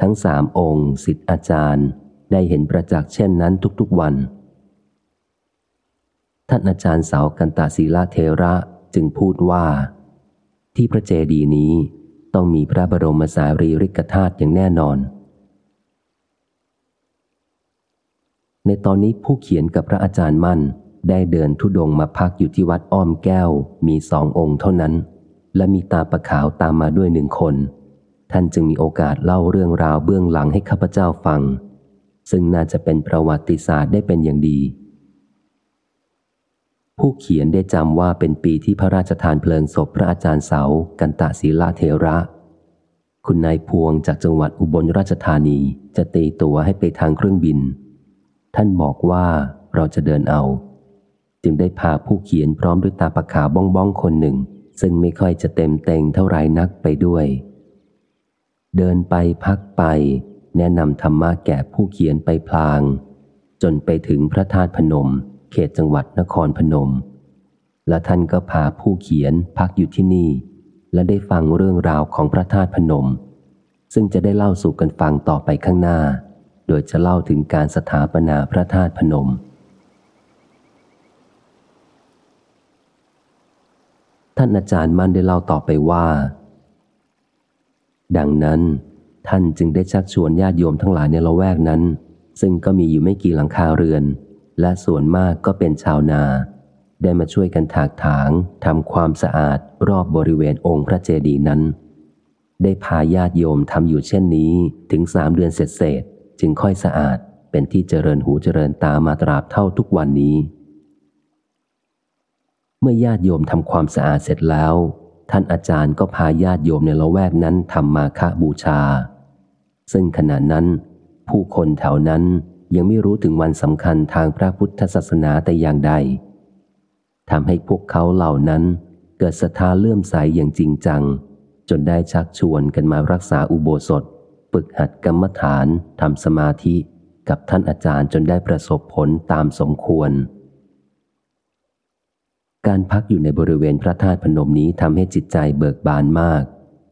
ทั้งสามองค์สิทธิอาจารย์ได้เห็นประจักษ์เช่นนั้นทุกๆวัน ท่านอาจารย์สาวกันตาศีลาเทระจึงพูดว่า ที่พระเจดีย์นี้ต้องมีพระบรมสารีริกธาตุอย่างแน่นอน ในตอนนี้ผู้เขียนกับพระอาจารย์มั่น ได้เดินทุดงมาพักอยู่ที่วัดอ้อมแก้วมีสององค์เท่านั้น และมีตาประขาวตามมาด้วยหนึ่งคน ท่านจึงมีโอกาสเล่าเรื่องราวเบื้องหลังให้ข้าพเจ้าฟัง ซึ่งน่าจะเป็นประวัติศาสตร์ได้เป็นอย่างดี ผู้เขียนได้จำว่าเป็นปีที่พระราชทานเพลิงศพพระอาจารย์เสา กันตะศีลาเทระ คุณนายพวงจากจังหวัดอุบลราชธานีจะตีตัวให้ไปทางเครื่องบิน ท่านบอกว่าเราจะเดินเอา จึงได้พาผู้เขียนพร้อมด้วยตาปะขาบ้องบ้องคนหนึ่ง ซึ่งไม่ค่อยจะเต็มเต็งเท่าไรนักไปด้วย เดินไปพักไป แนะนำธรรมะแก่ผู้เขียนไปพลาง จนไปถึงพระธาตุพนม เขตจังหวัดนครพนม และท่านก็พาผู้เขียนพักอยู่ที่นี่ และได้ฟังเรื่องราวของพระธาตุพนม ซึ่งจะได้เล่าสู่กันฟังต่อไปข้างหน้า โดยจะเล่าถึงการสถาปนาพระธาตุพนม ท่านอาจารย์มั่นได้เล่าต่อไปว่า ดังนั้น ท่านจึงได้ชักชวนญาติโยมทั้งหลายในละแวกนั้น ซึ่งก็มีอยู่ไม่กี่หลังคาเรือน และส่วนมากก็เป็นชาวนา ได้มาช่วยกันถากถางทำความสะอาดรอบบริเวณองค์พระเจดีย์นั้น ได้พาญาติโยมทำอยู่เช่นนี้ถึงสามเดือนเสร็จเสร็จจึงค่อยสะอาดเป็นที่เจริญหูเจริญตามาตราบเท่าทุกวันนี้ มื่อญาติโยมทำความสะอาดเสร็จแล้ว ท่านอาจารย์ก็พาญาติโยมในละแวกนั้นทำมาฆบูชา ซึ่งขณะนั้น ผู้คนแถวนั้นยังไม่รู้ถึงวันสำคัญทางพระพุทธศาสนาแต่อย่างใดทำให้พวกเขาเหล่านั้นเกิดศรัทธาเลื่อมใสอย่างจริงจัง จนได้ชักชวนกันมารักษาอุโบสถ ฝึกหัดกรรมฐานทำสมาธิ กับท่านอาจารย์จนได้ประสบผลตามสมควร การพักอยู่ในบริเวณพระธาตุพนมนี้ทำให้จิตใจเบิกบานมาก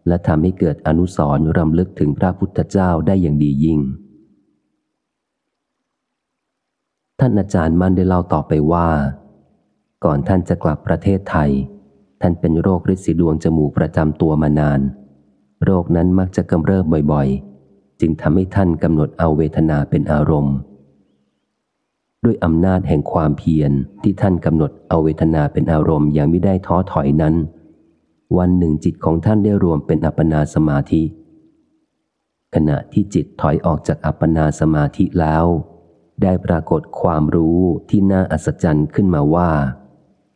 และทำให้เกิดอนุสรณ์รำลึกถึงพระพุทธเจ้าได้อย่างดียิ่ง ท่านอาจารย์มั่นได้เล่าต่อไปว่า ก่อนท่านจะกลับประเทศไทย ท่านเป็นโรคริดสีดวงจมูกประจำตัวมานาน โรคนั้นมักจะกำเริบบ่อยๆ จึงทำให้ท่านกำหนดเอาเวทนาเป็นอารมณ์ ด้วยอำนาจแห่งความเพียรที่ท่านกำหนดเอาเวทนาเป็นอารมณ์อย่างไม่ได้ท้อถอยนั้น วันหนึ่งจิตของท่านได้รวมเป็นอัปปนาสมาธิ ขณะที่จิตถอยออกจากอัปปนาสมาธิแล้ว ได้ปรากฏความรู้ที่น่าอัศจรรย์ขึ้นมาว่า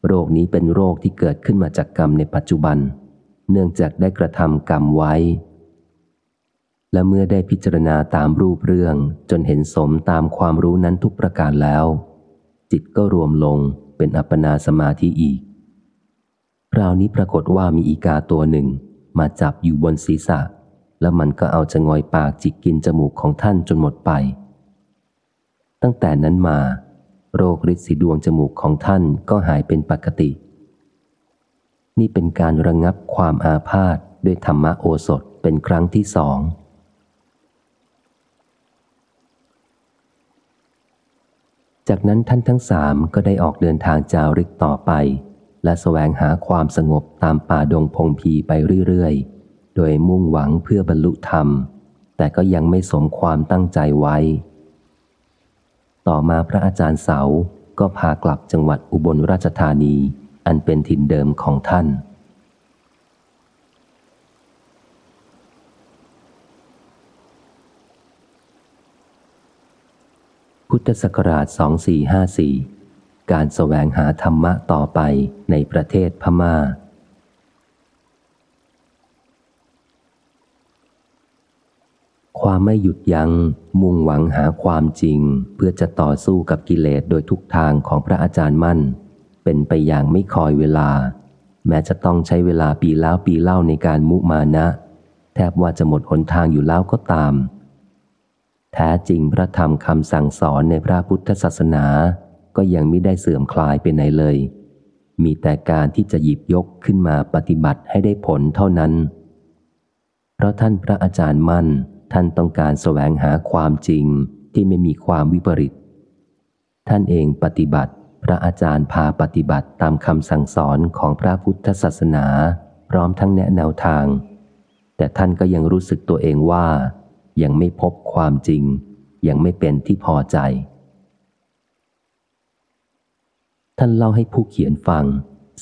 โรคนี้เป็นโรคที่เกิดขึ้นมาจากกรรมในปัจจุบัน เนื่องจากได้กระทำกรรมไว้ และเมื่อได้พิจารณาตามรูปเรื่องจนเห็นสมตามความรู้นั้นทุกประการแล้ว จิตก็รวมลงเป็นอัปปนาสมาธิอีก คราวนี้ปรากฏว่ามีอีกาตัวหนึ่ง มาจับอยู่บนศีรษะ แล้วมันก็เอาจะงอยปากจิกกินจมูกของท่านจนหมดไป ตั้งแต่นั้นมา โรคฤทธิ์สีดวงจมูกของท่านก็หายเป็นปกติ นี่เป็นการระงงับความอาพาธด้วยธรรมโอสถเป็นครั้งที่สอง จากนั้นท่านทั้งสามก็ได้ออกเดินทางจาริกต่อไป และแสวงหาความสงบตามป่าดงพงพีไปเรื่อยๆ โดยมุ่งหวังเพื่อบรรลุธรรม แต่ก็ยังไม่สมความตั้งใจไว้ ต่อมาพระอาจารย์เสาก็พากลับจังหวัดอุบลราชธานี อันเป็นถิ่นเดิมของท่าน พุทธศักราช 2454 การแสวงหาธรรมะต่อไปในประเทศพมา่า ความไม่หยุดยัง้งมุ่งหวังหาความจริง เพื่อจะต่อสู้กับกิเลสโดยทุกทางของพระอาจารย์มั่น เป็นไปอย่างไม่คอยเวลา แม้จะต้องใช้เวลาปีแล้วปีเล่าในการมุมานะ แทบว่าจะหมดหนทางอยู่แล้วก็ตาม แท้จริงพระธรรมคำสั่งสอนในพระพุทธศาสนา ก็ยังไม่ได้เสื่อมคลายไปไหนเลย มีแต่การที่จะหยิบยกขึ้นมาปฏิบัติให้ได้ผลเท่านั้น เพราะท่านพระอาจารย์มั่น ท่านต้องการแสวงหาความจริงที่ไม่มีความวิปริต ท่านเองปฏิบัติ พระอาจารย์พาปฏิบัติตามคำสั่งสอนของพระพุทธศาสนา พร้อมทั้งแนะแนวทาง แต่ท่านก็ยังรู้สึกตัวเองว่า ยังไม่พบความจริง ยังไม่เป็นที่พอใจ ท่านเล่าให้ผู้เขียนฟัง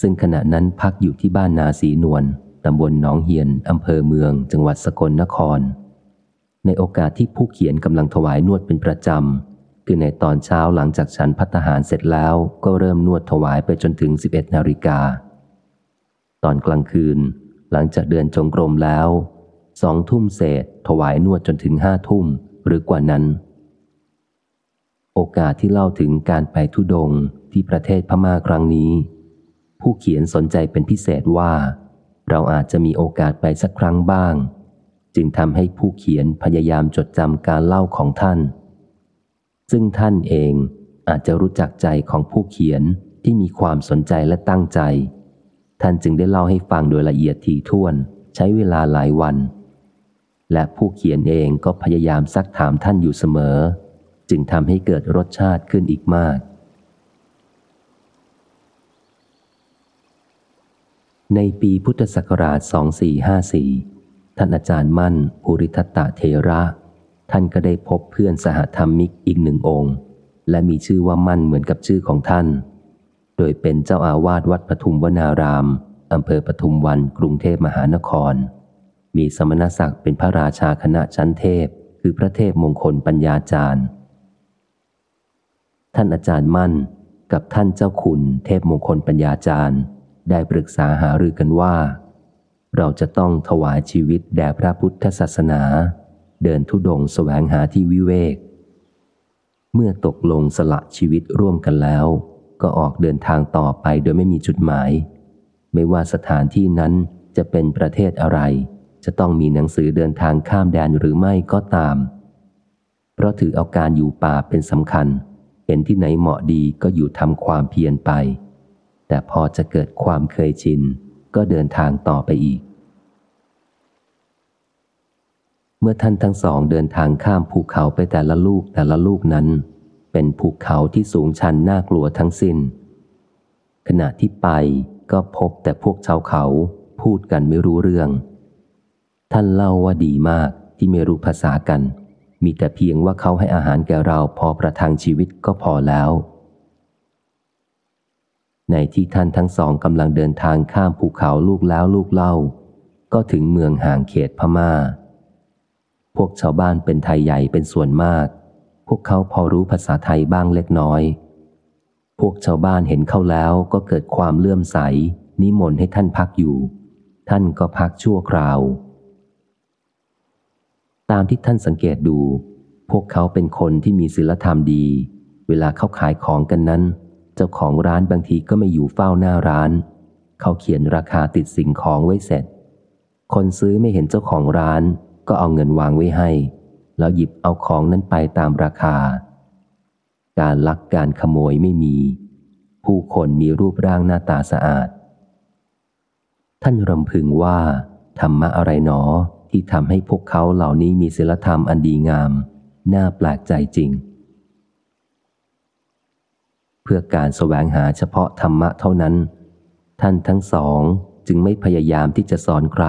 ซึ่งขณะนั้นพักอยู่ที่บ้านนาสีนวลตำบลหนองเฮียนอำเภอเมือง จังหวัดสกลนคร ในโอกาสที่ผู้เขียนกำลังถวายนวดเป็นประจำ คือในตอนเช้าหลังจากฉันพัตหารเสร็จแล้วก็เริ่มนวดถวายไปจนถึง 11 นาฬิกา ตอนกลางคืน หลังจากเดินจงกรมแล้ว สองทุ่มเศษ ถวายนวดจนถึงห้าทุ่มหรือกว่านั้น โอกาสที่เล่าถึงการไปทุดงที่ประเทศพม่าครั้งนี้ ผู้เขียนสนใจเป็นพิเศษว่า เราอาจจะมีโอกาสไปสักครั้งบ้าง จึงทำให้ผู้เขียนพยายามจดจำการเล่าของท่าน ซึ่งท่านเองอาจจะรู้จักใจของผู้เขียนที่มีความสนใจและตั้งใจ ท่านจึงได้เล่าให้ฟังโดยละเอียดถี่ถ้วน ใช้เวลาหลายวัน และผู้เขียนเองก็พยายามซักถามท่านอยู่เสมอ จึงทำให้เกิดรสชาติขึ้นอีกมาก ในปีพุทธศักราช 2454 ท่านอาจารย์มั่นภูริทัตตะเทระ ท่านก็ได้พบเพื่อนสหธรรมิกอีกหนึ่งองค์ และมีชื่อว่ามั่นเหมือนกับชื่อของท่าน โดยเป็นเจ้าอาวาสวัดปทุมวนารามอำเภอปทุมวันกรุงเทพมหานคร มีสมณศักดิ์เป็นพระราชาคณะชั้นเทพ คือพระเทพมงคลปัญญาจารย์ ท่านอาจารย์มั่นกับท่านเจ้าคุณเทพมงคลปัญญาจารย์ ได้ปรึกษาหารือกันว่า เราจะต้องถวายชีวิตแด่พระพุทธศาสนา เดินทุดงแสวงหาที่วิเวก เมื่อตกลงสละชีวิตร่วมกันแล้ว ก็ออกเดินทางต่อไปโดยไม่มีจุดหมาย ไม่ว่าสถานที่นั้นจะเป็นประเทศอะไร จะต้องมีหนังสือเดินทางข้ามแดนหรือไม่ก็ตาม เพราะถือเอาการอยู่ป่าเป็นสำคัญ เห็นที่ไหนเหมาะดีก็อยู่ทำความเพียรไป แต่พอจะเกิดความเคยชิน ก็เดินทางต่อไปอีก เมื่อท่านทั้งสองเดินทางข้ามภูเขาไปแต่ละลูกแต่ละลูกนั้น เป็นภูเขาที่สูงชันน่ากลัวทั้งสิน้น ขณะที่ไปก็พบแต่พวกชาวเขาพูดกันไม่รู้เรื่อง ท่านเล่าว่าดีมากที่ไม่รู้ภาษากัน มีแต่เพียงว่าเขาให้อาหารแก่เราพอประทังชีวิตก็พอแล้ว ในที่ท่านทั้งสองกำลังเดินทางข้ามภูเขาลูกแล้วลูกเล่า ก็ถึงเมืองห่างเขตพมา่า พวกชาวบ้านเป็นไทยใหญ่เป็นส่วนมาก พวกเขาพอรู้ภาษาไทยบ้างเล็กน้อย พวกชาวบ้านเห็นเขาแล้วก็เกิดความเลื่อมใส นิมนต์ให้ท่านพักอยู่ ท่านก็พักชั่วคราว ตามที่ท่านสังเกตดู พวกเขาเป็นคนที่มีศีลธรรมดี เวลาเขาขายของกันนั้น เจ้าของร้านบางทีก็ไม่อยู่เฝ้าหน้าร้าน เขาเขียนราคาติดสิ่งของไว้เสร็จ คนซื้อไม่เห็นเจ้าของร้าน ก็เอาเงินวางไว้ให้ แล้วหยิบเอาของนั้นไปตามราคา การลักการขโมยไม่มี ผู้คนมีรูปร่างหน้าตาสะอาด ท่านรำพึงว่าธรรมะอะไรหนอ ที่ทำให้พวกเขาเหล่านี้มีศีลธรรมอันดีงาม น่าแปลกใจจริง เพื่อการแสวงหาเฉพาะธรรมะเท่านั้น ท่านทั้งสองจึงไม่พยายามที่จะสอนใคร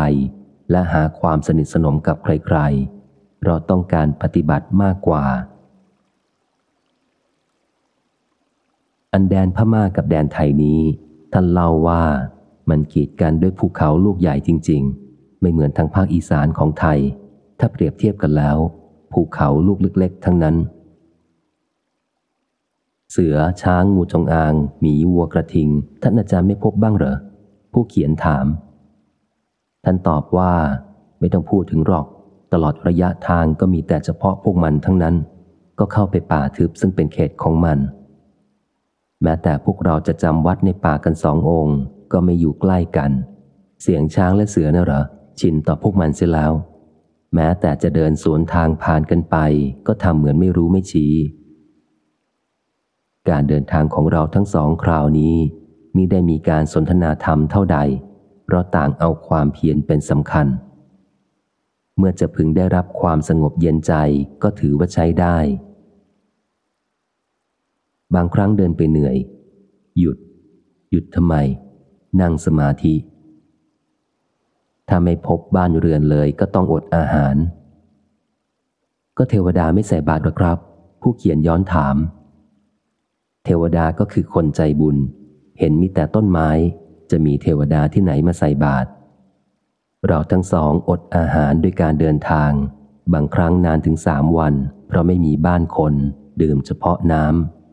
และหาความสนิทสนมกับใครๆ เราต้องการปฏิบัติมากกว่า อันแดนพม่ากับแดนไทยนี้ ท่านเล่าว่ามันกีดกันด้วยภูเขาลูกใหญ่จริง ๆ ไม่เหมือนทางภาคอีสานของไทย ถ้าเปรียบเทียบกันแล้ว ภูเขาลูกเล็กๆทั้งนั้น เสือช้างงูจงอาง หมีวัวกระทิง ท่านอาจารย์ไม่พบบ้างเหรอ ผู้เขียนถาม ท่านตอบว่า ไม่ต้องพูดถึงหรอก ตลอดระยะทางก็มีแต่เฉพาะพวกมันทั้งนั้น ก็เข้าไปป่าทึบซึ่งเป็นเขตของมัน แม้แต่พวกเราจะจำวัดในป่ากันสององค์ ก็ไม่อยู่ใกล้กัน เสียงช้างและเสือน่ะเหรอ ชินต่อพวกมันเสียแล้ว แม้แต่จะเดินสวนทางผ่านกันไป ก็ทำเหมือนไม่รู้ไม่ชี้ การเดินทางของเราทั้งสองคราวนี้มิได้มีการสนทนาธรรมเท่าใด เพราะต่างเอาความเพียรเป็นสำคัญ เมื่อจะพึงได้รับความสงบเย็นใจก็ถือว่าใช้ได้ บางครั้งเดินไปเหนื่อย หยุด หยุดทำไม นั่งสมาธิ ถ้าไม่พบบ้านเรือนเลยก็ต้องอดอาหาร ก็เทวดาไม่ใส่บาตรหรอครับ ผู้เขียนย้อนถาม เทวดาก็คือคนใจบุญ เห็นมีแต่ต้นไม้ จะมีเทวดาที่ไหนมาใส่บาตรเราทั้งสองอดอาหารด้วยการเดินทาง บางครั้งนานถึงสามวัน เพราะไม่มีบ้านคน ดื่มเฉพาะน้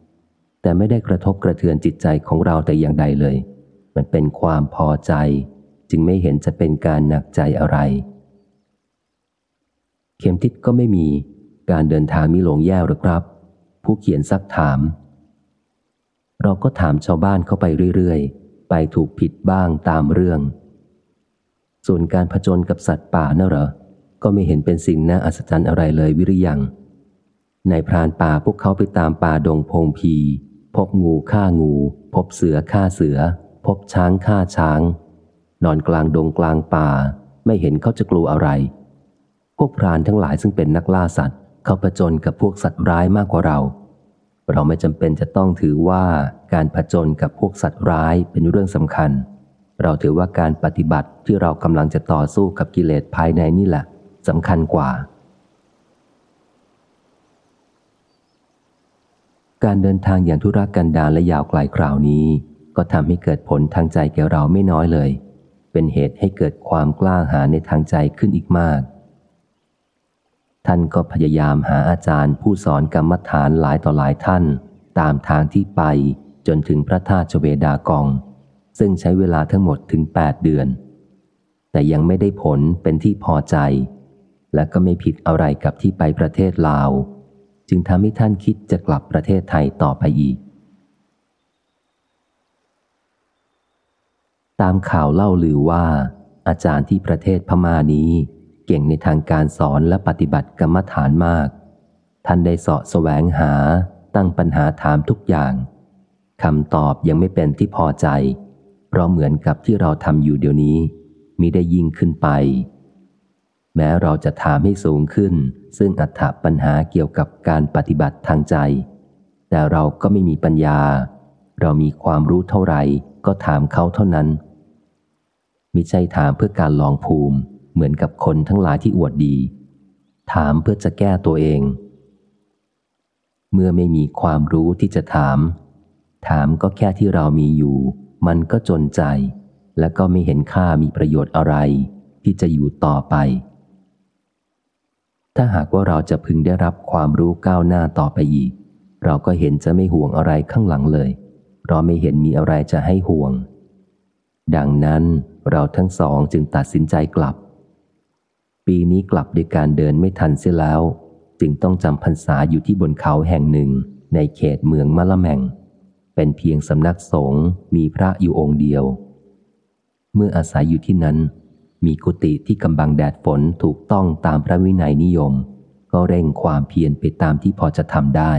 ำแต่ไม่ได้กระทบกระเทือนจิตใจของเราแต่อย่างใดเลย มันเป็นความพอใจ จึงไม่เห็นจะเป็นการหนักใจอะไร เข็มทิศก็ไม่มีการเดินทางมีหลงแย่หรือครับ ผู้เขียนซักถาม เราก็ถามชาวบ้านเข้าไปเรื่อยๆ ไปถูกผิดบ้างตามเรื่อง ส่วนการผจญกับสัตว์ป่าน่ะเหรอ ก็ไม่เห็นเป็นสิ่งน่าอัศจรรย์อะไรเลยวิริยังในพรานป่าพวกเขาไปตามป่าดงพงพี พบงูฆ่างู พบเสือฆ่าเสือ พบช้างฆ่าช้าง นอนกลางดงกลางป่า ไม่เห็นเขาจะกลัวอะไร พวกพรานทั้งหลายซึ่งเป็นนักล่าสัตว์ เขาประจนกับพวกสัตว์ร้ายมากกว่าเรา เราไม่จำเป็นจะต้องถือว่าการผจญกับพวกสัตว์ร้ายเป็นเรื่องสำคัญ เราถือว่าการปฏิบัติที่เรากำลังจะต่อสู้กับกิเลสภายในนี่แหละสำคัญกว่า การเดินทางอย่างธุรกันดารและยาวไกลคราวนี้ ก็ทำให้เกิดผลทางใจแก่เราไม่น้อยเลย เป็นเหตุให้เกิดความกล้าหาในทางใจขึ้นอีกมาก ท่านก็พยายามหาอาจารย์ผู้สอนกรรมฐานหลายต่อหลายท่าน ตามทางที่ไปจนถึงพระธาตุเวดากอง ซึ่งใช้เวลาทั้งหมดถึง 8 เดือน แต่ยังไม่ได้ผลเป็นที่พอใจ และก็ไม่ผิดอะไรกับที่ไปประเทศลาว จึงทำให้ท่านคิดจะกลับประเทศไทยต่อไปอีก ตามข่าวเล่าลือว่า อาจารย์ที่ประเทศพม่านี้ เก่งในทางการสอนและปฏิบัติกรรมฐานมาก ท่านได้เสาะแสวงหาตั้งปัญหาถามทุกอย่างคำตอบยังไม่เป็นที่พอใจ เพราะเหมือนกับที่เราทำอยู่เดี๋ยวนี้มิได้ยิ่งขึ้นไป แม้เราจะถามให้สูงขึ้น ซึ่งอัถปัญหาเกี่ยวกับการปฏิบัติทางใจ แต่เราก็ไม่มีปัญญา เรามีความรู้เท่าไหร่ก็ถามเขาเท่านั้น มิใช่ถามเพื่อการลองภูมิ เหมือนกับคนทั้งหลายที่อวดดี ถามเพื่อจะแก้ตัวเอง เมื่อไม่มีความรู้ที่จะถาม ถามก็แค่ที่เรามีอยู่ มันก็จนใจ และก็ไม่เห็นค่ามีประโยชน์อะไร ที่จะอยู่ต่อไป ถ้าหากว่าเราจะพึงได้รับความรู้ก้าวหน้าต่อไปอีก เราก็เห็นจะไม่ห่วงอะไรข้างหลังเลย เพราะไม่เห็นมีอะไรจะให้ห่วง ดังนั้น เราทั้งสองจึงตัดสินใจกลับ ปีนี้กลับด้วยการเดินไม่ทันเสียแล้ว จึงต้องจำพรรษาอยู่ที่บนเขาแห่งหนึ่งในเขตเมืองมะละแมงเป็นเพียงสำนักสงฆ์มีพระอยู่องค์เดียว เมื่ออาศัยอยู่ที่นั้น มีกุฏิที่กำบังแดดฝนถูกต้องตามพระวินัยนิยม ก็เร่งความเพียรไปตามที่พอจะทำได้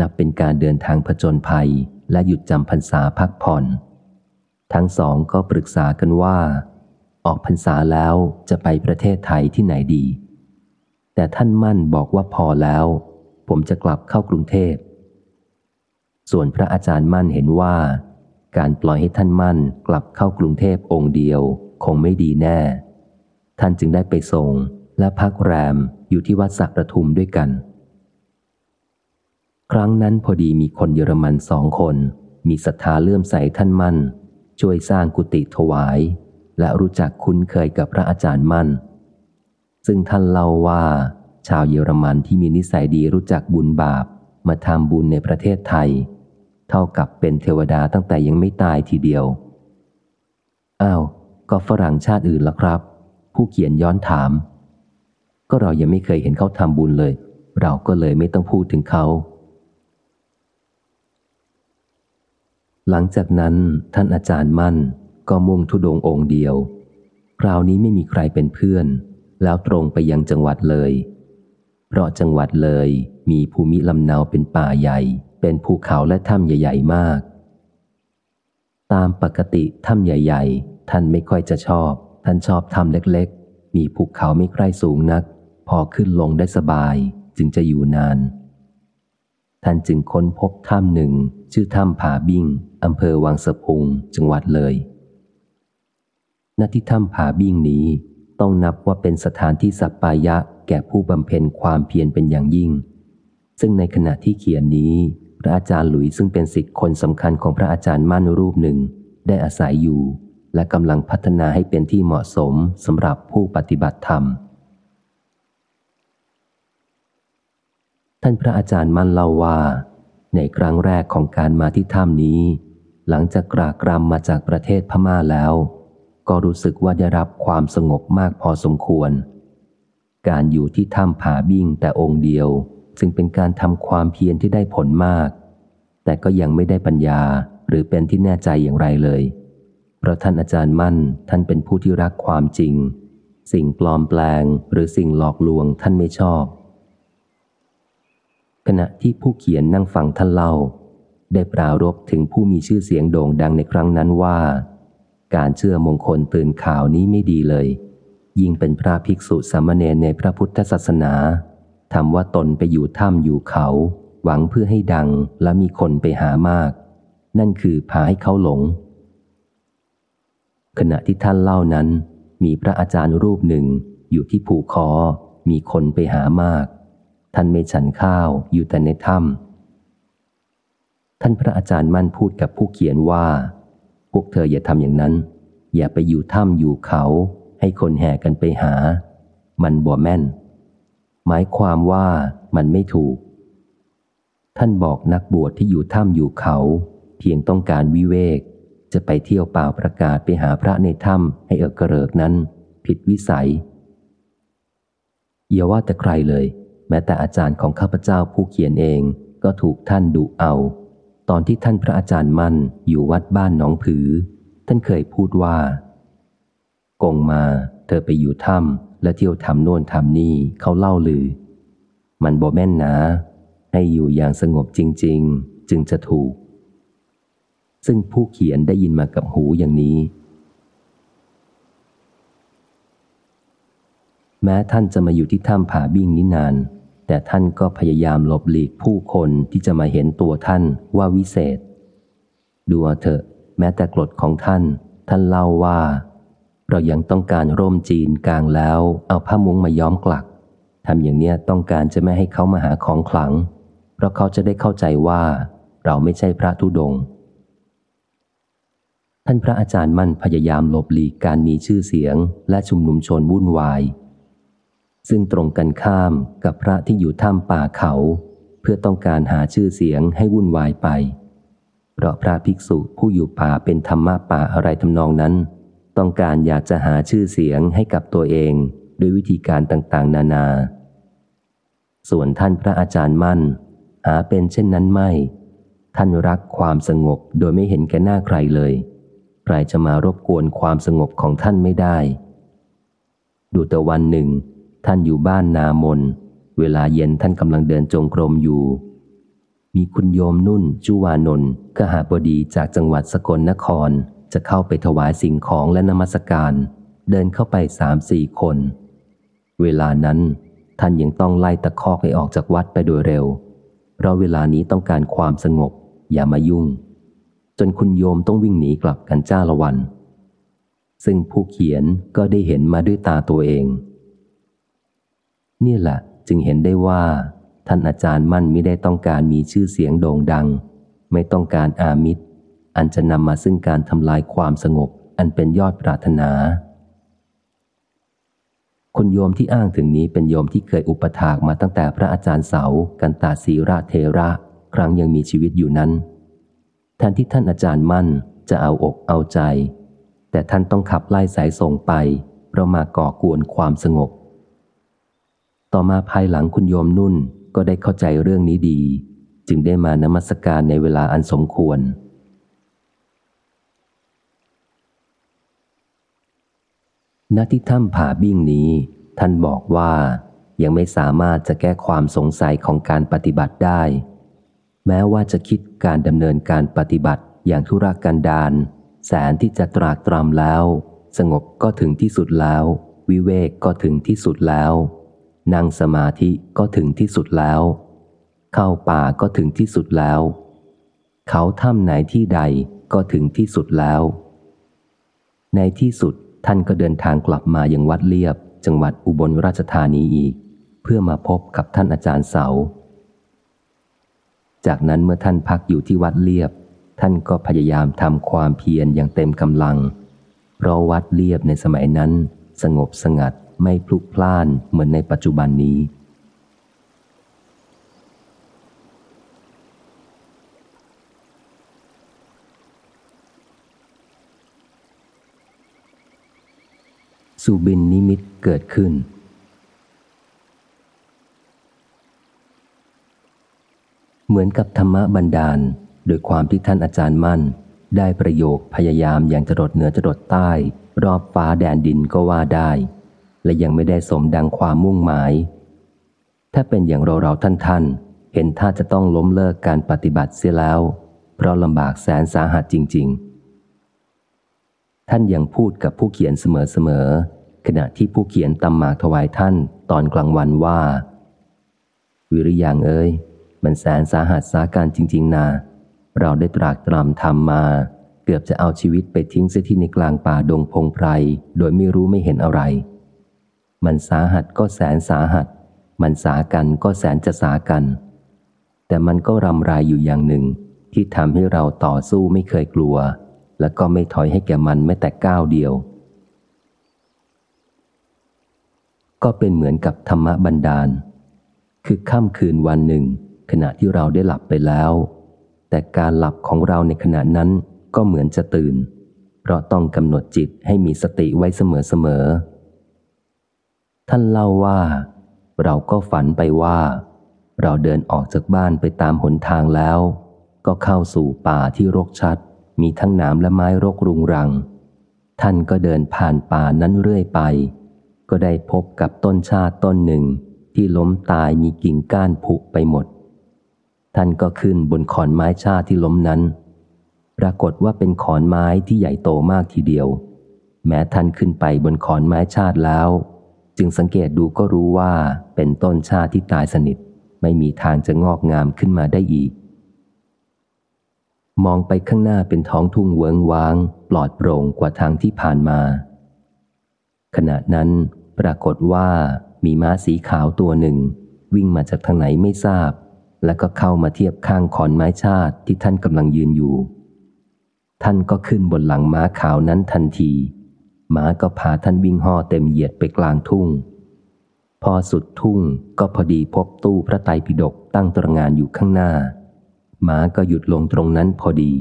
นับเป็นการเดินทางผจญภัยและหยุดจำพรรษาพักผ่อน ทั้งสองก็ปรึกษากันว่า ออกพรรษาแล้วจะไปประเทศไทยที่ไหนดี แต่ท่านมั่นบอกว่าพอแล้ว ผมจะกลับเข้ากรุงเทพ ส่วนพระอาจารย์มั่นเห็นว่า การปล่อยให้ท่านมั่นกลับเข้ากรุงเทพองค์เดียวคงไม่ดีแน่ ท่านจึงได้ไปส่งและพักแรมอยู่ที่วัดสักระทุมด้วยกัน ครั้งนั้นพอดีมีคนเยอรมันสองคน มีศรัทธาเลื่อมใสท่านมั่น ช่วยสร้างกุฏิถวาย และรู้จักคุ้นเคยกับพระอาจารย์มั่น ซึ่งท่านเล่าว่า ชาวเยอรมันที่มีนิสัยดีรู้จักบุญบาป มาทำบุญในประเทศไทย เท่ากับเป็นเทวดาตั้งแต่ยังไม่ตายทีเดียว อ้าว ก็ฝรั่งชาติอื่นละครับ ผู้เขียนย้อนถาม ก็เรายังไม่เคยเห็นเขาทำบุญเลย เราก็เลยไม่ต้องพูดถึงเขา หลังจากนั้นท่านอาจารย์มั่นก็มุ่งทุดงองค์เดียว คราวนี้ไม่มีใครเป็นเพื่อน แล้วตรงไปยังจังหวัดเลย เพราะจังหวัดเลยมีภูมิลำเนาเป็นป่าใหญ่ เป็นภูเขาและถ้ำใหญ่ ๆ มาก ตามปกติถ้ำใหญ่ ๆ ท่านไม่ค่อยจะชอบ ท่านชอบถ้ำเล็กๆ มีภูเขาไม่ใกล้สูงนัก พอขึ้นลงได้สบายจึงจะอยู่นาน ท่านจึงค้นพบถ้ำหนึ่ง ชื่อถ้ำผาบิงอำเภอวังสะพุงจังหวัดเลยณที่ถ้ำผาบิงนี้ต้องนับว่าเป็นสถานที่สัปปายะแก่ผู้บำเพ็ญความเพียรเป็นอย่างยิ่ง ซึ่งในขณะที่เขียนนี้ พระอาจารย์หลุยซึ่งเป็นสิทธิคนสำคัญของพระอาจารย์มั่นรูปหนึ่ง ได้อาศัยอยู่ และกำลังพัฒนาให้เป็นที่เหมาะสมสำหรับผู้ปฏิบัติธรรม ท่านพระอาจารย์มั่นเล่าว่า ในครั้งแรกของการมาที่ถ้ำนี้ หลังจากกรากรำมาจากประเทศพม่าแล้ว ก็รู้สึกว่าได้รับความสงบมากพอสมควร การอยู่ที่ถ้ำผาบิ้งแต่องค์เดียว จึงเป็นการทำความเพียรที่ได้ผลมาก แต่ก็ยังไม่ได้ปัญญาหรือเป็นที่แน่ใจอย่างไรเลยเพราะท่านอาจารย์มั่นท่านเป็นผู้ที่รักความจริง สิ่งปลอมแปลงหรือสิ่งหลอกลวงท่านไม่ชอบ ขณะที่ผู้เขียนนั่งฟังท่านเล่า ได้ปรารบถึงผู้มีชื่อเสียงโด่งดังในครั้งนั้นว่า การเชื่อมงคลตื่นข่าวนี้ไม่ดีเลย ยิ่งเป็นพระภิกษุสามเณรในพระพุทธศาสนาทำว่าตนไปอยู่ถ้ำอยู่เขา หวังเพื่อให้ดังและมีคนไปหามาก นั่นคือพาให้เขาหลง ขณะที่ท่านเล่านั้น มีพระอาจารย์รูปหนึ่งอยู่ที่ผูคอมีคนไปหามาก ท่านไม่ฉันข้าวอยู่แต่ในถ้ำท่านพระอาจารย์มั่นพูดกับผู้เขียนว่า พวกเธออย่าทำอย่างนั้น อย่าไปอยู่ถ้ำอยู่เขา ให้คนแห่กันไปหา มันบ่แม่น หมายความว่ามันไม่ถูก ท่านบอกนักบวชที่อยู่ถ้ำอยู่เขา เพียงต้องการวิเวก จะไปเที่ยวเปล่าประกาศไปหาพระในถ้ำให้เอกเริกนั้น ผิดวิสัยอย่าว่าแต่ใครเลย แม้แต่อาจารย์ของข้าพเจ้าผู้เขียนเองก็ถูกท่านดุเอา ตอนที่ท่านพระอาจารย์มั่นอยู่วัดบ้านหนองผือ ท่านเคยพูดว่า กงมา เธอไปอยู่ถ้ำและเที่ยวทำโน่นทำนี่เขาเล่าลือ มันบ่แม่นนะ ให้อยู่อย่างสงบจริง ๆ จึงจะถูก ซึ่งผู้เขียนได้ยินมากับหูอย่างนี้ แม้ท่านจะมาอยู่ที่ถ้ำผาบิ้งนี้นาน แต่ท่านก็พยายามหลบหลีกผู้คนที่จะมาเห็นตัวท่านว่าวิเศษ ดูเถอะ แม้แต่กรดของท่าน ท่านเล่าว่า เรายังต้องการร่มจีนกลางแล้ว เอาผ้ามุ้งมาย้อมกลักทำอย่างเนี้ยต้องการจะไม่ให้เขามาหาของขลัง เพราะเขาจะได้เข้าใจว่า เราไม่ใช่พระธุดงค์ท่านพระอาจารย์มั่นพยายามหลบหลีกการมีชื่อเสียงและชุมนุมชนวุ่นวาย ซึ่งตรงกันข้ามกับพระที่อยู่ถ้ำป่าเขา เพื่อต้องการหาชื่อเสียงให้วุ่นวายไป เพราะพระภิกษุผู้อยู่ป่าเป็นธรรมะป่าอะไรทำนองนั้น ต้องการอยากจะหาชื่อเสียงให้กับตัวเองด้วยวิธีการต่างๆ นานา ส่วนท่านพระอาจารย์มั่น หาเป็นเช่นนั้นไม่ ท่านรักความสงบโดยไม่เห็นแก่หน้าใครเลย ใครจะมารบกวนความสงบของท่านไม่ได้ ดูแต่วันหนึ่ง ท่านอยู่บ้านนามน เวลาเย็นท่านกำลังเดินจงกรมอยู่ มีคุณโยมนุ่นจุวานนท์กหาบดีจากจังหวัดสกลนคร จะเข้าไปถวายสิ่งของและนมัสการ เดินเข้าไปสามสี่คน เวลานั้น ท่านยังต้องไล่ตะคอกให้ออกจากวัดไปโดยเร็ว เพราะเวลานี้ต้องการความสงบ อย่ามายุ่ง จนคุณโยมต้องวิ่งหนีกลับกันจ้าละวัน ซึ่งผู้เขียนก็ได้เห็นมาด้วยตาตัวเอง นี่แหละจึงเห็นได้ว่า ท่านอาจารย์มั่นไม่ได้ต้องการมีชื่อเสียงโด่งดัง ไม่ต้องการอามิตร อันจะนำมาซึ่งการทำลายความสงบ อันเป็นยอดปรารถนา คนโยมที่อ้างถึงนี้เป็นโยมที่เคยอุปถากมาตั้งแต่พระอาจารย์เสา กันตาศีระเทระ ครั้งยังมีชีวิตอยู่นั้นแทนที่ท่านอาจารย์มั่นจะเอาอกเอาใจ แต่ท่านต้องขับไล่สายส่งไปเพราะมาก่อกวนความสงบ ต่อมาภายหลังคุณโยมนุ่นก็ได้เข้าใจเรื่องนี้ดี จึงได้มานมัสการในเวลาอันสมควร ณที่ถ้ำผาบิ้งนี้ ท่านบอกว่ายังไม่สามารถจะแก้ความสงสัยของการปฏิบัติได้ แม้ว่าจะคิดการดำเนินการปฏิบัติอย่างธุรกันดารแสนที่จะตรากตรำแล้ว สงบก็ถึงที่สุดแล้ว วิเวกก็ถึงที่สุดแล้ว นั่งสมาธิก็ถึงที่สุดแล้ว เข้าป่าก็ถึงที่สุดแล้ว เขาถ้ำไหนที่ใดก็ถึงที่สุดแล้ว ในที่สุดท่านก็เดินทางกลับมายังวัดเลียบ จังหวัดอุบลราชธานีอีก เพื่อมาพบกับท่านอาจารย์เสา จากนั้นเมื่อท่านพักอยู่ที่วัดเลียบ ท่านก็พยายามทำความเพียรอย่างเต็มกำลัง เพราะวัดเลียบในสมัยนั้นสงบสงัด ไม่พลุกพล่านเหมือนในปัจจุบันนี้ สุบินนิมิตเกิดขึ้นเหมือนกับธรรมบันดาล โดยความที่ท่านอาจารย์มั่น ได้ประโยคพยายามอย่างจรดเหนือจรดใต้ รอบฟ้าแดนดินก็ว่าได้ และยังไม่ได้สมดังความมุ่งหมาย ถ้าเป็นอย่างเราเราท่านท่านเห็นท่าจะต้องล้มเลิกการปฏิบัติเสียแล้ว เพราะลำบากแสนสาหัสจริง ๆ ท่านยังพูดกับผู้เขียนเสมอๆขณะที่ผู้เขียนตำหมากถวายท่านตอนกลางวันว่า วิริยังเอ้ยมันแสนสาหัสสาการจริง ๆ นา เราได้ตรากตรำทำมา เกือบจะเอาชีวิตไปทิ้งเสียที่ในกลางป่าดงพงไพรโดยไม่รู้ไม่เห็นอะไร มันสาหัสก็แสนสาหัส มันสากันก็แสนจะสากัน แต่มันก็รำไรายอยู่อย่างหนึ่ง ที่ทำให้เราต่อสู้ไม่เคยกลัว และก็ไม่ถอยให้แก่มันแม้แต่ก้าวเดียว ก็เป็นเหมือนกับธรรมบันดาล คือค่ำคืนวันหนึ่ง ขณะที่เราได้หลับไปแล้ว แต่การหลับของเราในขณะนั้นก็เหมือนจะตื่น เพราะต้องกำหนดจิตให้มีสติไว้เสมอๆ ท่านเล่าว่า เราก็ฝันไปว่า เราเดินออกจากบ้านไปตามหนทางแล้ว ก็เข้าสู่ป่าที่รกชัด มีทั้งหนามและไม้รกรุงรัง ท่านก็เดินผ่านป่านั้นเรื่อยไป ก็ได้พบกับต้นชาติต้นหนึ่งที่ล้มตายมีกิ่งก้านผุไปหมด ท่านก็ขึ้นบนขอนไม้ชาติที่ล้มนั้น ปรากฏว่าเป็นขอนไม้ที่ใหญ่โตมากทีเดียว แม้ท่านขึ้นไปบนขอนไม้ชาติแล้ว จึงสังเกตดูก็รู้ว่าเป็นต้นชาติที่ตายสนิท ไม่มีทางจะงอกงามขึ้นมาได้อีก มองไปข้างหน้าเป็นท้องทุ่งเวิงว้าง ปลอดโปร่งกว่าทางที่ผ่านมา ขณะนั้นปรากฏว่ามีม้าสีขาวตัวหนึ่ง วิ่งมาจากทางไหนไม่ทราบ แล้วก็เข้ามาเทียบข้างขอนไม้ชาติที่ท่านกำลังยืนอยู่ ท่านก็ขึ้นบนหลังม้าขาวนั้นทันที หมาก็พาท่านวิ่งห่อเต็มเหยียดไปกลางทุ่ง พอสุดทุ่งก็พอดีพบตู้พระไตรปิฎกตั้งตระงานอยู่ข้างหน้า หมาก็หยุดลงตรงนั้นพอดี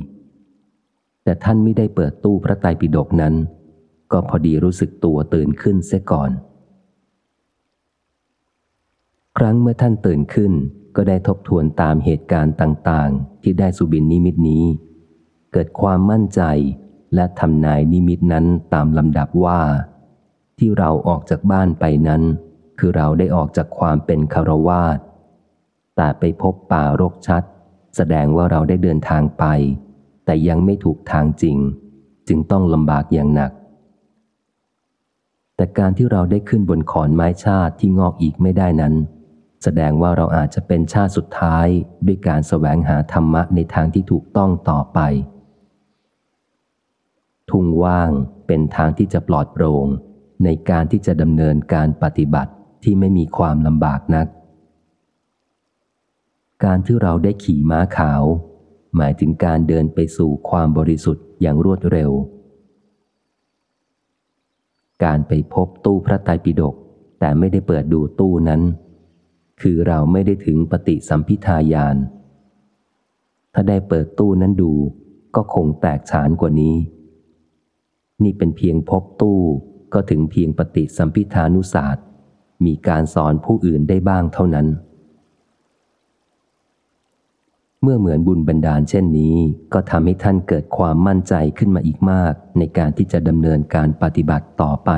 แต่ท่านไม่ได้เปิดตู้พระไตรปิฎกนั้น ก็พอดีรู้สึกตัวตื่นขึ้นเสียก่อน ครั้งเมื่อท่านตื่นขึ้นก็ได้ทบทวนตามเหตุการณ์ต่าง ๆ ที่ได้สุบินนิมิตนี้ เกิดความมั่นใจ และทำนายนิมิตนั้นตามลำดับว่า ที่เราออกจากบ้านไปนั้น คือเราได้ออกจากความเป็นคารวาสแต่ไปพบป่ารกชัด แสดงว่าเราได้เดินทางไป แต่ยังไม่ถูกทางจริง จึงต้องลำบากอย่างหนัก แต่การที่เราได้ขึ้นบนขอนไม้ชาติที่งอกอีกไม่ได้นั้น แสดงว่าเราอาจจะเป็นชาติสุดท้ายด้วยการแสวงหาธรรมะในทางที่ถูกต้องต่อไป ทุ่งว่างเป็นทางที่จะปลอดโปร่งในการที่จะดำเนินการปฏิบัติที่ไม่มีความลำบากนัก การที่เราได้ขี่ม้าขาว หมายถึงการเดินไปสู่ความบริสุทธิ์อย่างรวดเร็ว การไปพบตู้พระไตรปิฎกแต่ไม่ได้เปิดดูตู้นั้น คือเราไม่ได้ถึงปฏิสัมพิทายานถ้าได้เปิดตู้นั้นดูก็คงแตกฉานกว่านี้ นี่เป็นเพียงพบตู้ก็ถึงเพียงปฏิสัมพิทานุศาสตร์ มีการสอนผู้อื่นได้บ้างเท่านั้น เมื่อเหมือนบุญบันดาลเช่นนี้ ก็ทำให้ท่านเกิดความมั่นใจขึ้นมาอีกมาก ในการที่จะดำเนินการปฏิบัติต่อไป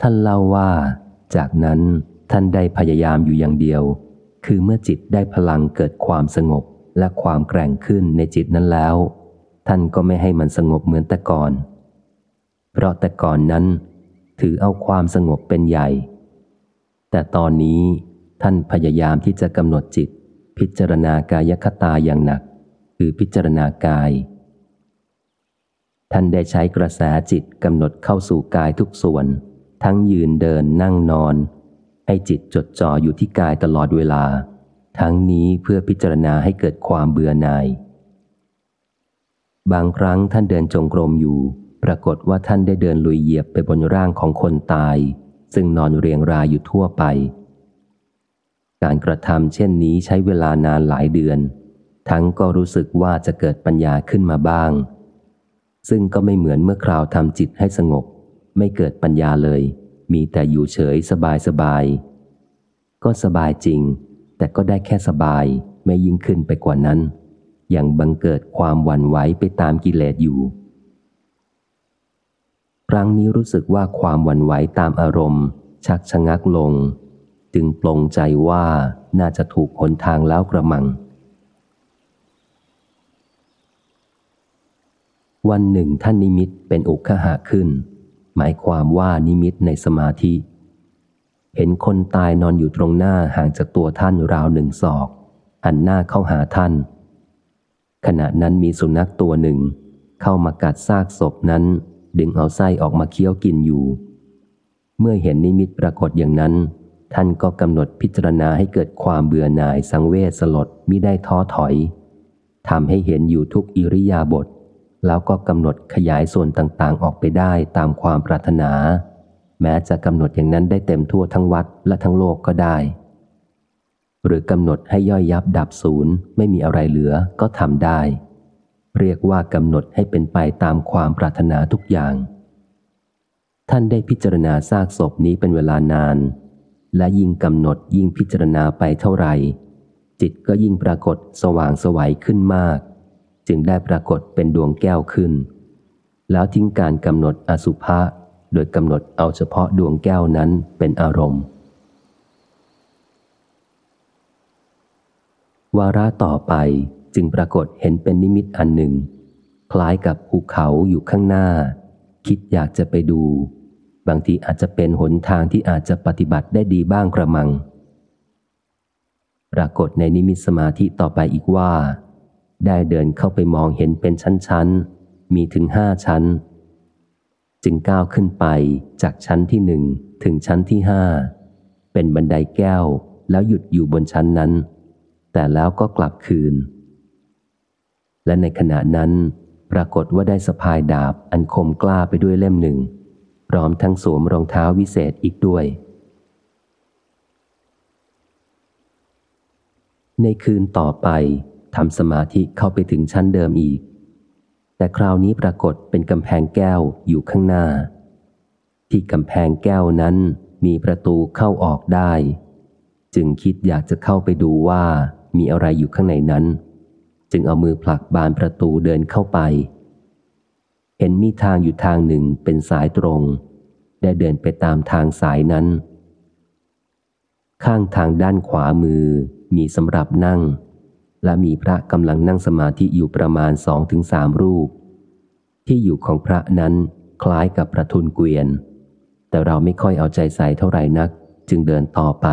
ท่านเล่าว่า จากนั้นท่านได้พยายามอยู่อย่างเดียว คือเมื่อจิตได้พลังเกิดความสงบและความแกร่งขึ้นในจิตนั้นแล้ว ท่านก็ไม่ให้มันสงบเหมือนแต่ก่อน เพราะแต่ก่อนนั้น ถือเอาความสงบเป็นใหญ่ แต่ตอนนี้ท่านพยายามที่จะกำหนดจิต พิจารณากายคตาอย่างหนัก คือพิจารณากาย ท่านได้ใช้กระแสจิตกำหนดเข้าสู่กายทุกส่วน ทั้งยืนเดินนั่งนอน ให้จิตจดจ่ออยู่ที่กายตลอดเวลา ทั้งนี้เพื่อพิจารณาให้เกิดความเบื่อหน่าย บางครั้งท่านเดินจงกรมอยู่ ปรากฏว่าท่านได้เดินลุยเหยียบไปบนร่างของคนตาย ซึ่งนอนเรียงรายอยู่ทั่วไป การกระทำเช่นนี้ใช้เวลานานหลายเดือน ทั้งก็รู้สึกว่าจะเกิดปัญญาขึ้นมาบ้าง ซึ่งก็ไม่เหมือนเมื่อคราวทำจิตให้สงบ ไม่เกิดปัญญาเลย มีแต่อยู่เฉยสบายสบาย ก็สบายจริง แต่ก็ได้แค่สบายไม่ยิ่งขึ้นไปกว่านั้น ย่างบังเกิดความหวั่นไหวไปตามกิเลสอยู่ ครั้งนี้รู้สึกว่าความหวั่นไหวตามอารมณ์ ชักชะงักลง จึงปลงใจว่าน่าจะถูกหนทางแล้วกระมัง วันหนึ่งท่านนิมิตเป็นอุคหะขึ้น หมายความว่านิมิตในสมาธิ เห็นคนตายนอนอยู่ตรงหน้าห่างจากตัวท่านราวหนึ่งศอกหันหน้าเข้าหาท่าน ขณะนั้นมีสุนัขตัวหนึ่ง เข้ามากัดซากศพนั้น ดึงเอาไส้ออกมาเคี้ยวกินอยู่ เมื่อเห็นนิมิตปรากฏอย่างนั้น ท่านก็กำหนดพิจารณาให้เกิดความเบื่อหน่ายสังเวชสลดมิได้ท้อถอยทำให้เห็นอยู่ทุกอิริยาบถแล้วก็กำหนดขยายส่วนต่างๆ ออกไปได้ตามความปรารถนา แม้จะกำหนดอย่างนั้นได้เต็มทั่วทั้งวัดและทั้งโลกก็ได้ หรือกำหนดให้ย่อยยับดับศูนย์ไม่มีอะไรเหลือก็ทำได้ เรียกว่ากำหนดให้เป็นไปตามความปรารถนาทุกอย่าง ท่านได้พิจารณาซากศพนี้เป็นเวลานาน และยิ่งกำหนดยิ่งพิจารณาไปเท่าไหร่ จิตก็ยิ่งปรากฏสว่างสวัยขึ้นมาก จึงได้ปรากฏเป็นดวงแก้วขึ้น แล้วทิ้งการกำหนดอสุภะโดยกำหนดเอาเฉพาะดวงแก้วนั้นเป็นอารมณ์ วาระต่อไปจึงปรากฏเห็นเป็นนิมิตอันหนึ่ง คล้ายกับภูเขาอยู่ข้างหน้า คิดอยากจะไปดู บางทีอาจจะเป็นหนทางที่อาจจะปฏิบัติได้ดีบ้างกระมัง ปรากฏในนิมิตสมาธิต่อไปอีกว่า ได้เดินเข้าไปมองเห็นเป็นชั้นๆ มีถึงห้าชั้น จึงก้าวขึ้นไปจากชั้นที่หนึ่งถึงชั้นที่ห้าเป็นบันไดแก้วแล้วหยุดอยู่บนชั้นนั้น แต่แล้วก็กลับคืน และในขณะนั้นปรากฏว่าได้สะพายดาบอันคมกล้าไปด้วยเล่มหนึ่ง พร้อมทั้งสวมรองเท้าวิเศษอีกด้วย ในคืนต่อไปทำสมาธิเข้าไปถึงชั้นเดิมอีก แต่คราวนี้ปรากฏเป็นกำแพงแก้วอยู่ข้างหน้า ที่กำแพงแก้วนั้นมีประตูเข้าออกได้ จึงคิดอยากจะเข้าไปดูว่า มีอะไรอยู่ข้างในนั้น จึงเอามือผลักบานประตูเดินเข้าไป เห็นมีทางอยู่ทางหนึ่งเป็นสายตรง ได้เดินไปตามทางสายนั้น ข้างทางด้านขวามือมีสำหรับนั่ง และมีพระกำลังนั่งสมาธิอยู่ประมาณสองถึงสามรูป ที่อยู่ของพระนั้นคล้ายกับประทุนเกวียน แต่เราไม่ค่อยเอาใจใส่เท่าไหร่นัก จึงเดินต่อไป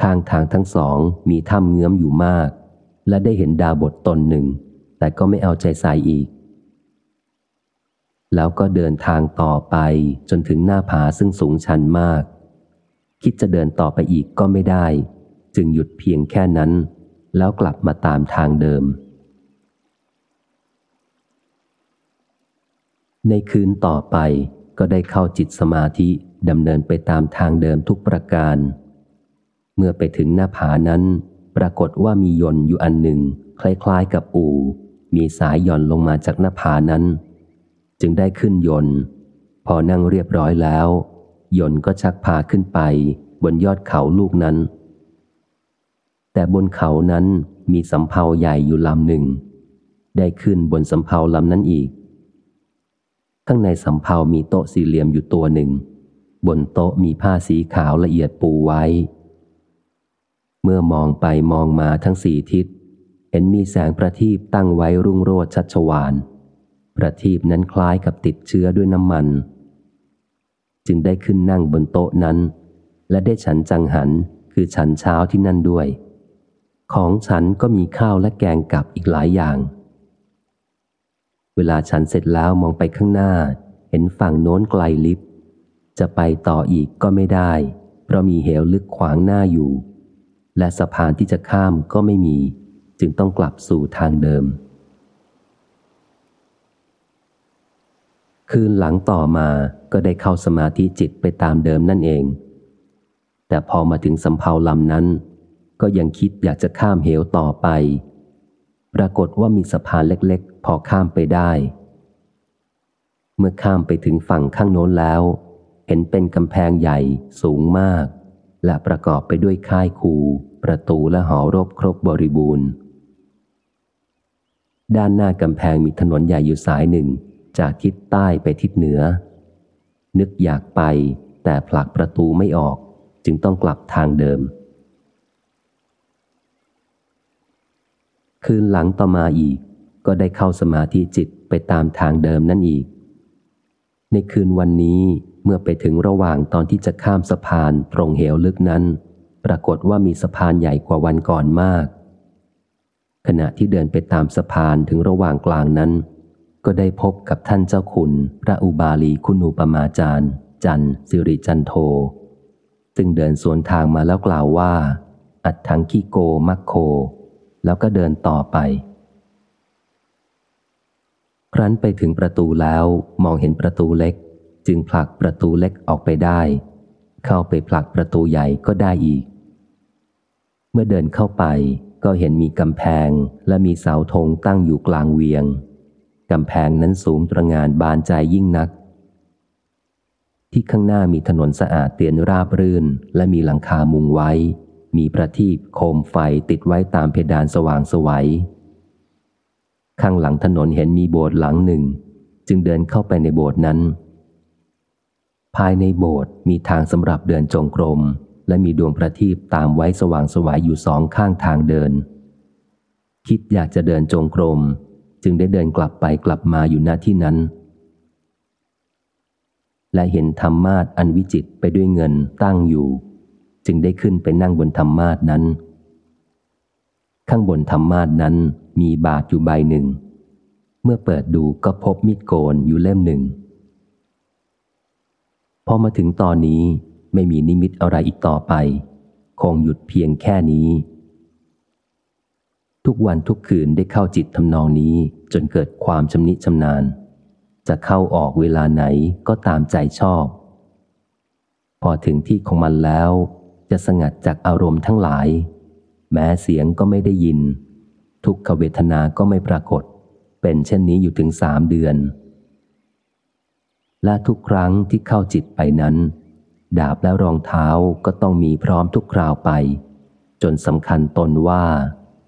ข้างทางทั้งสองมีถ้ำเงื้อมอยู่มาก และได้เห็นดาวบทตนหนึ่ง แต่ก็ไม่เอาใจใส่อีก แล้วก็เดินทางต่อไปจนถึงหน้าผาซึ่งสูงชันมาก คิดจะเดินต่อไปอีกก็ไม่ได้ จึงหยุดเพียงแค่นั้น แล้วกลับมาตามทางเดิม ในคืนต่อไปก็ได้เข้าจิตสมาธิดำเนินไปตามทางเดิมทุกประการ เมื่อไปถึงหน้าผานั้น ปรากฏว่ามียนต์อยู่อันหนึ่ง คล้ายๆกับอู มีสายย่อนลงมาจากหน้าผานั้น จึงได้ขึ้นยนต์พอนั่งเรียบร้อยแล้ว ยนต์ก็ชักพาขึ้นไปบนยอดเขาลูกนั้น แต่บนเขานั้นมีสำเภาใหญ่อยู่ลำหนึ่ง ได้ขึ้นบนสำเภาลำนั้นอีก ข้างในสำเภามีโต๊ะสี่เหลี่ยมอยู่ตัวหนึ่ง บนโต๊ะมีผ้าสีขาวละเอียดปูไว้ เมื่อมองไปมองมาทั้งสี่ทิศ เห็นมีแสงประทีปตั้งไว้รุ่งโรจน์ชัชวาน ประทีปนั้นคล้ายกับติดเชื้อด้วยน้ำมัน จึงได้ขึ้นนั่งบนโต๊ะนั้น และได้ฉันจังหันคือฉันเช้าที่นั่นด้วย ของฉันก็มีข้าวและแกงกับอีกหลายอย่าง เวลาฉันเสร็จแล้วมองไปข้างหน้า เห็นฝั่งโน้นไกลลิบจะไปต่ออีกก็ไม่ได้ เพราะมีเหวลึกขวางหน้าอยู่ และสะพานที่จะข้ามก็ไม่มี จึงต้องกลับสู่ทางเดิม คืนหลังต่อมาก็ได้เข้าสมาธิจิตไปตามเดิมนั่นเอง แต่พอมาถึงสำเภาลำนั้น ก็ยังคิดอยากจะข้ามเหวต่อไป ปรากฏว่ามีสะพานเล็กๆ พอข้ามไปได้ เมื่อข้ามไปถึงฝั่งข้างโน้นแล้ว เห็นเป็นกำแพงใหญ่สูงมากและประกอบไปด้วยค่ายคู ประตูและหอรบครบบริบูรณ์ ด้านหน้ากำแพงมีถนนใหญ่อยู่สายหนึ่ง จากทิศใต้ไปทิศเหนือ นึกอยากไปแต่ผลักประตูไม่ออก จึงต้องกลับทางเดิม คืนหลังต่อมาอีก ก็ได้เข้าสมาธิจิตไปตามทางเดิมนั่นอีก ในคืนวันนี้เมื่อไปถึงระหว่างตอนที่จะข้ามสะพานตรงเหวลึกนั้น ปรากฏว่ามีสะพานใหญ่กว่าวันก่อนมาก ขณะที่เดินไปตามสะพานถึงระหว่างกลางนั้น ก็ได้พบกับท่านเจ้าคุณ พระอุบาลีคุณูปมาจารย์ จันสิริจันโท ซึ่งเดินสวนทางมาแล้วกล่าวว่า อัดทังคีโกมักโค แล้วก็เดินต่อไป ครั้นไปถึงประตูแล้วมองเห็นประตูเล็ก จึงผลักประตูเล็กออกไปได้ เข้าไปผลักประตูใหญ่ก็ได้อีก เมื่อเดินเข้าไปก็เห็นมีกำแพงและมีเสาธงตั้งอยู่กลางเวียง กำแพงนั้นสูงตระงานบานใจยิ่งนัก ที่ข้างหน้ามีถนนสะอาดเตียนราบรื่น และมีหลังคามุงไว้ มีประทีปโคมไฟติดไว้ตามเพดานสว่างสวัย ข้างหลังถนนเห็นมีโบสถ์หลังหนึ่ง จึงเดินเข้าไปในโบสถ์นั้น ภายในโบสถ์มีทางสำหรับเดินจงกรม และมีดวงประทีปตามไว้สว่างสวายอยู่สองข้างทางเดิน คิดอยากจะเดินจงกรม จึงได้เดินกลับไปกลับมาอยู่หน้าที่นั้น และเห็นธรรมาทอันวิจิตไปด้วยเงินตั้งอยู่ จึงได้ขึ้นไปนั่งบนธรรมาทนั้น ข้างบนธรรมาทนั้นมีบาทอยู่ใบหนึ่ง เมื่อเปิดดูก็พบมีดโกนอยู่เล่มหนึ่ง พอมาถึงตอนนี้ไม่มีนิมิตอะไรอีกต่อไป คงหยุดเพียงแค่นี้ ทุกวันทุกคืนได้เข้าจิตทำนองนี้จนเกิดความชำนิชำนาญ จะเข้าออกเวลาไหนก็ตามใจชอบ พอถึงที่ของมันแล้ว จะสงัดจากอารมณ์ทั้งหลาย แม้เสียงก็ไม่ได้ยิน ทุกขเวทนาก็ไม่ปรากฏ เป็นเช่นนี้อยู่ถึงสามเดือน และทุกครั้งที่เข้าจิตไปนั้น ดาบและรองเท้าก็ต้องมีพร้อมทุกคราวไป จนสำคัญตนว่า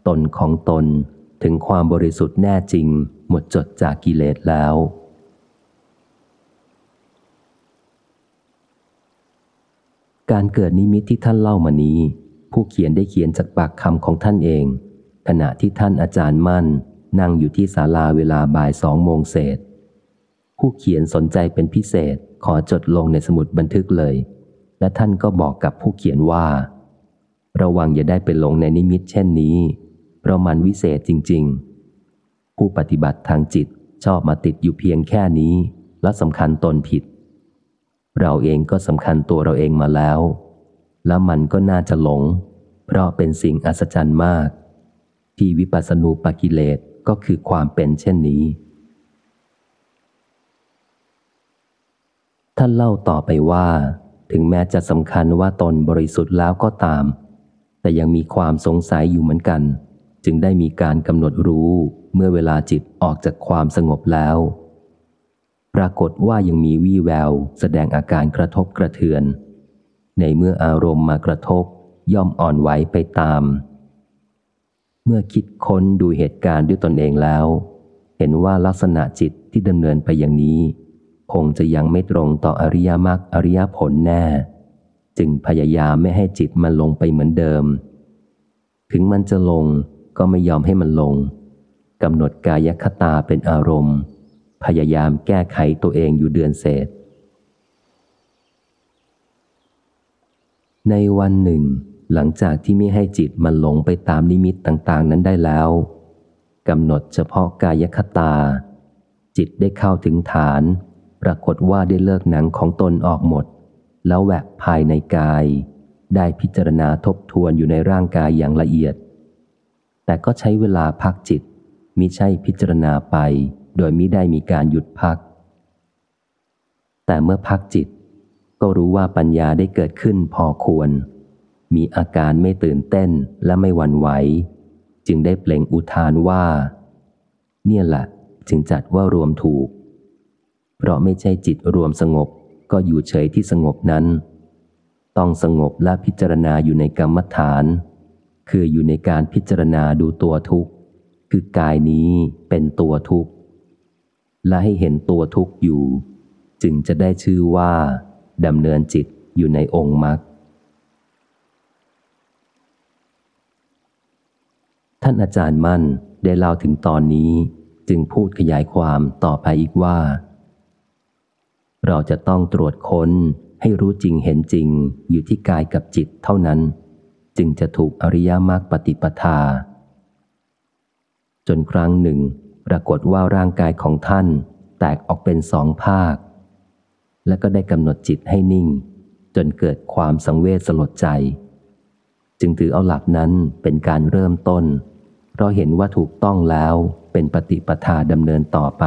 ตนของตนถึงความบริสุทธิ์แน่จริง หมดจดจากกิเลสแล้ว การเกิดนิมิตที่ท่านเล่ามานี้ ผู้เขียนได้เขียนจากปากคำของท่านเอง ขณะที่ท่านอาจารย์มั่น นั่งอยู่ที่ศาลาเวลาบ่ายสองโมงเศษ ผู้เขียนสนใจเป็นพิเศษขอจดลงในสมุดบันทึกเลย และท่านก็บอกกับผู้เขียนว่า ระวังอย่าได้ไปลงในนิมิตเช่นนี้ เพราะมันวิเศษจริง ๆ ผู้ปฏิบัติทางจิตชอบมาติดอยู่เพียงแค่นี้ และสำคัญตนผิด เราเองก็สำคัญตัวเราเองมาแล้ว แล้วมันก็น่าจะหลง เพราะเป็นสิ่งอัศจรรย์มาก ที่วิปัสสนูปกิเลสก็คือความเป็นเช่นนี้ ท่านเล่าต่อไปว่า ถึงแม้จะสำคัญว่าตนบริสุทธิ์แล้วก็ตาม แต่ยังมีความสงสัยอยู่เหมือนกัน จึงได้มีการกำหนดรู้เมื่อเวลาจิตออกจากความสงบแล้ว ปรากฏว่ายังมีวี่แวว แสดงอาการกระทบกระเทือน ในเมื่ออารมณ์มากระทบย่อมอ่อนไหวไปตาม เมื่อคิดค้นดูเหตุการณ์ด้วยตนเองแล้ว เห็นว่าลักษณะจิตที่ดำเนินไปอย่างนี้ คงจะยังไม่ตรงต่ออริยมรรคอริยผลแน่ จึงพยายามไม่ให้จิตมันลงไปเหมือนเดิม ถึงมันจะลงก็ไม่ยอมให้มันลงกำหนดกายคตาเป็นอารมณ์ พยายามแก้ไขตัวเองอยู่เดือนเศษ ในวันหนึ่ง หลังจากที่ไม่ให้จิตมันหลงไปตามนิมิตต่างๆ นั้นได้แล้วกำหนดเฉพาะกายคตา จิตได้เข้าถึงฐาน ปรากฏว่าได้เลิกหนังของตนออกหมด แล้วแหวกภายในกาย ได้พิจารณาทบทวนอยู่ในร่างกายอย่างละเอียด แต่ก็ใช้เวลาพักจิตมิใช่พิจารณาไป โดยมิได้มีการหยุดพัก แต่เมื่อพักจิต ก็รู้ว่าปัญญาได้เกิดขึ้นพอควร มีอาการไม่ตื่นเต้นและไม่หวั่นไหว จึงได้เปล่งอุทานว่า เนี่ยแหละจึงจัดว่ารวมถูก เพราะไม่ใช่จิตรวมสงบก็อยู่เฉยที่สงบนั้น ต้องสงบและพิจารณาอยู่ในกรรมฐาน คืออยู่ในการพิจารณาดูตัวทุกข์ คือกายนี้เป็นตัวทุกข์ และให้เห็นตัวทุกข์อยู่ จึงจะได้ชื่อว่าดำเนินจิตอยู่ในองค์มรรคท่านอาจารย์มั่นได้เล่าถึงตอนนี้จึงพูดขยายความต่อไปอีกว่า เราจะต้องตรวจค้นให้รู้จริงเห็นจริงอยู่ที่กายกับจิตเท่านั้น จึงจะถูกอริยมรรคปฏิปทา จนครั้งหนึ่ง ปรากฏว่าร่างกายของท่าน แตกออกเป็นสองภาค และก็ได้กำหนดจิตให้นิ่ง จนเกิดความสังเวชสลดใจ จึงถือเอาหลักนั้นเป็นการเริ่มต้น เพราะเห็นว่าถูกต้องแล้วเป็นปฏิปทาดำเนินต่อไป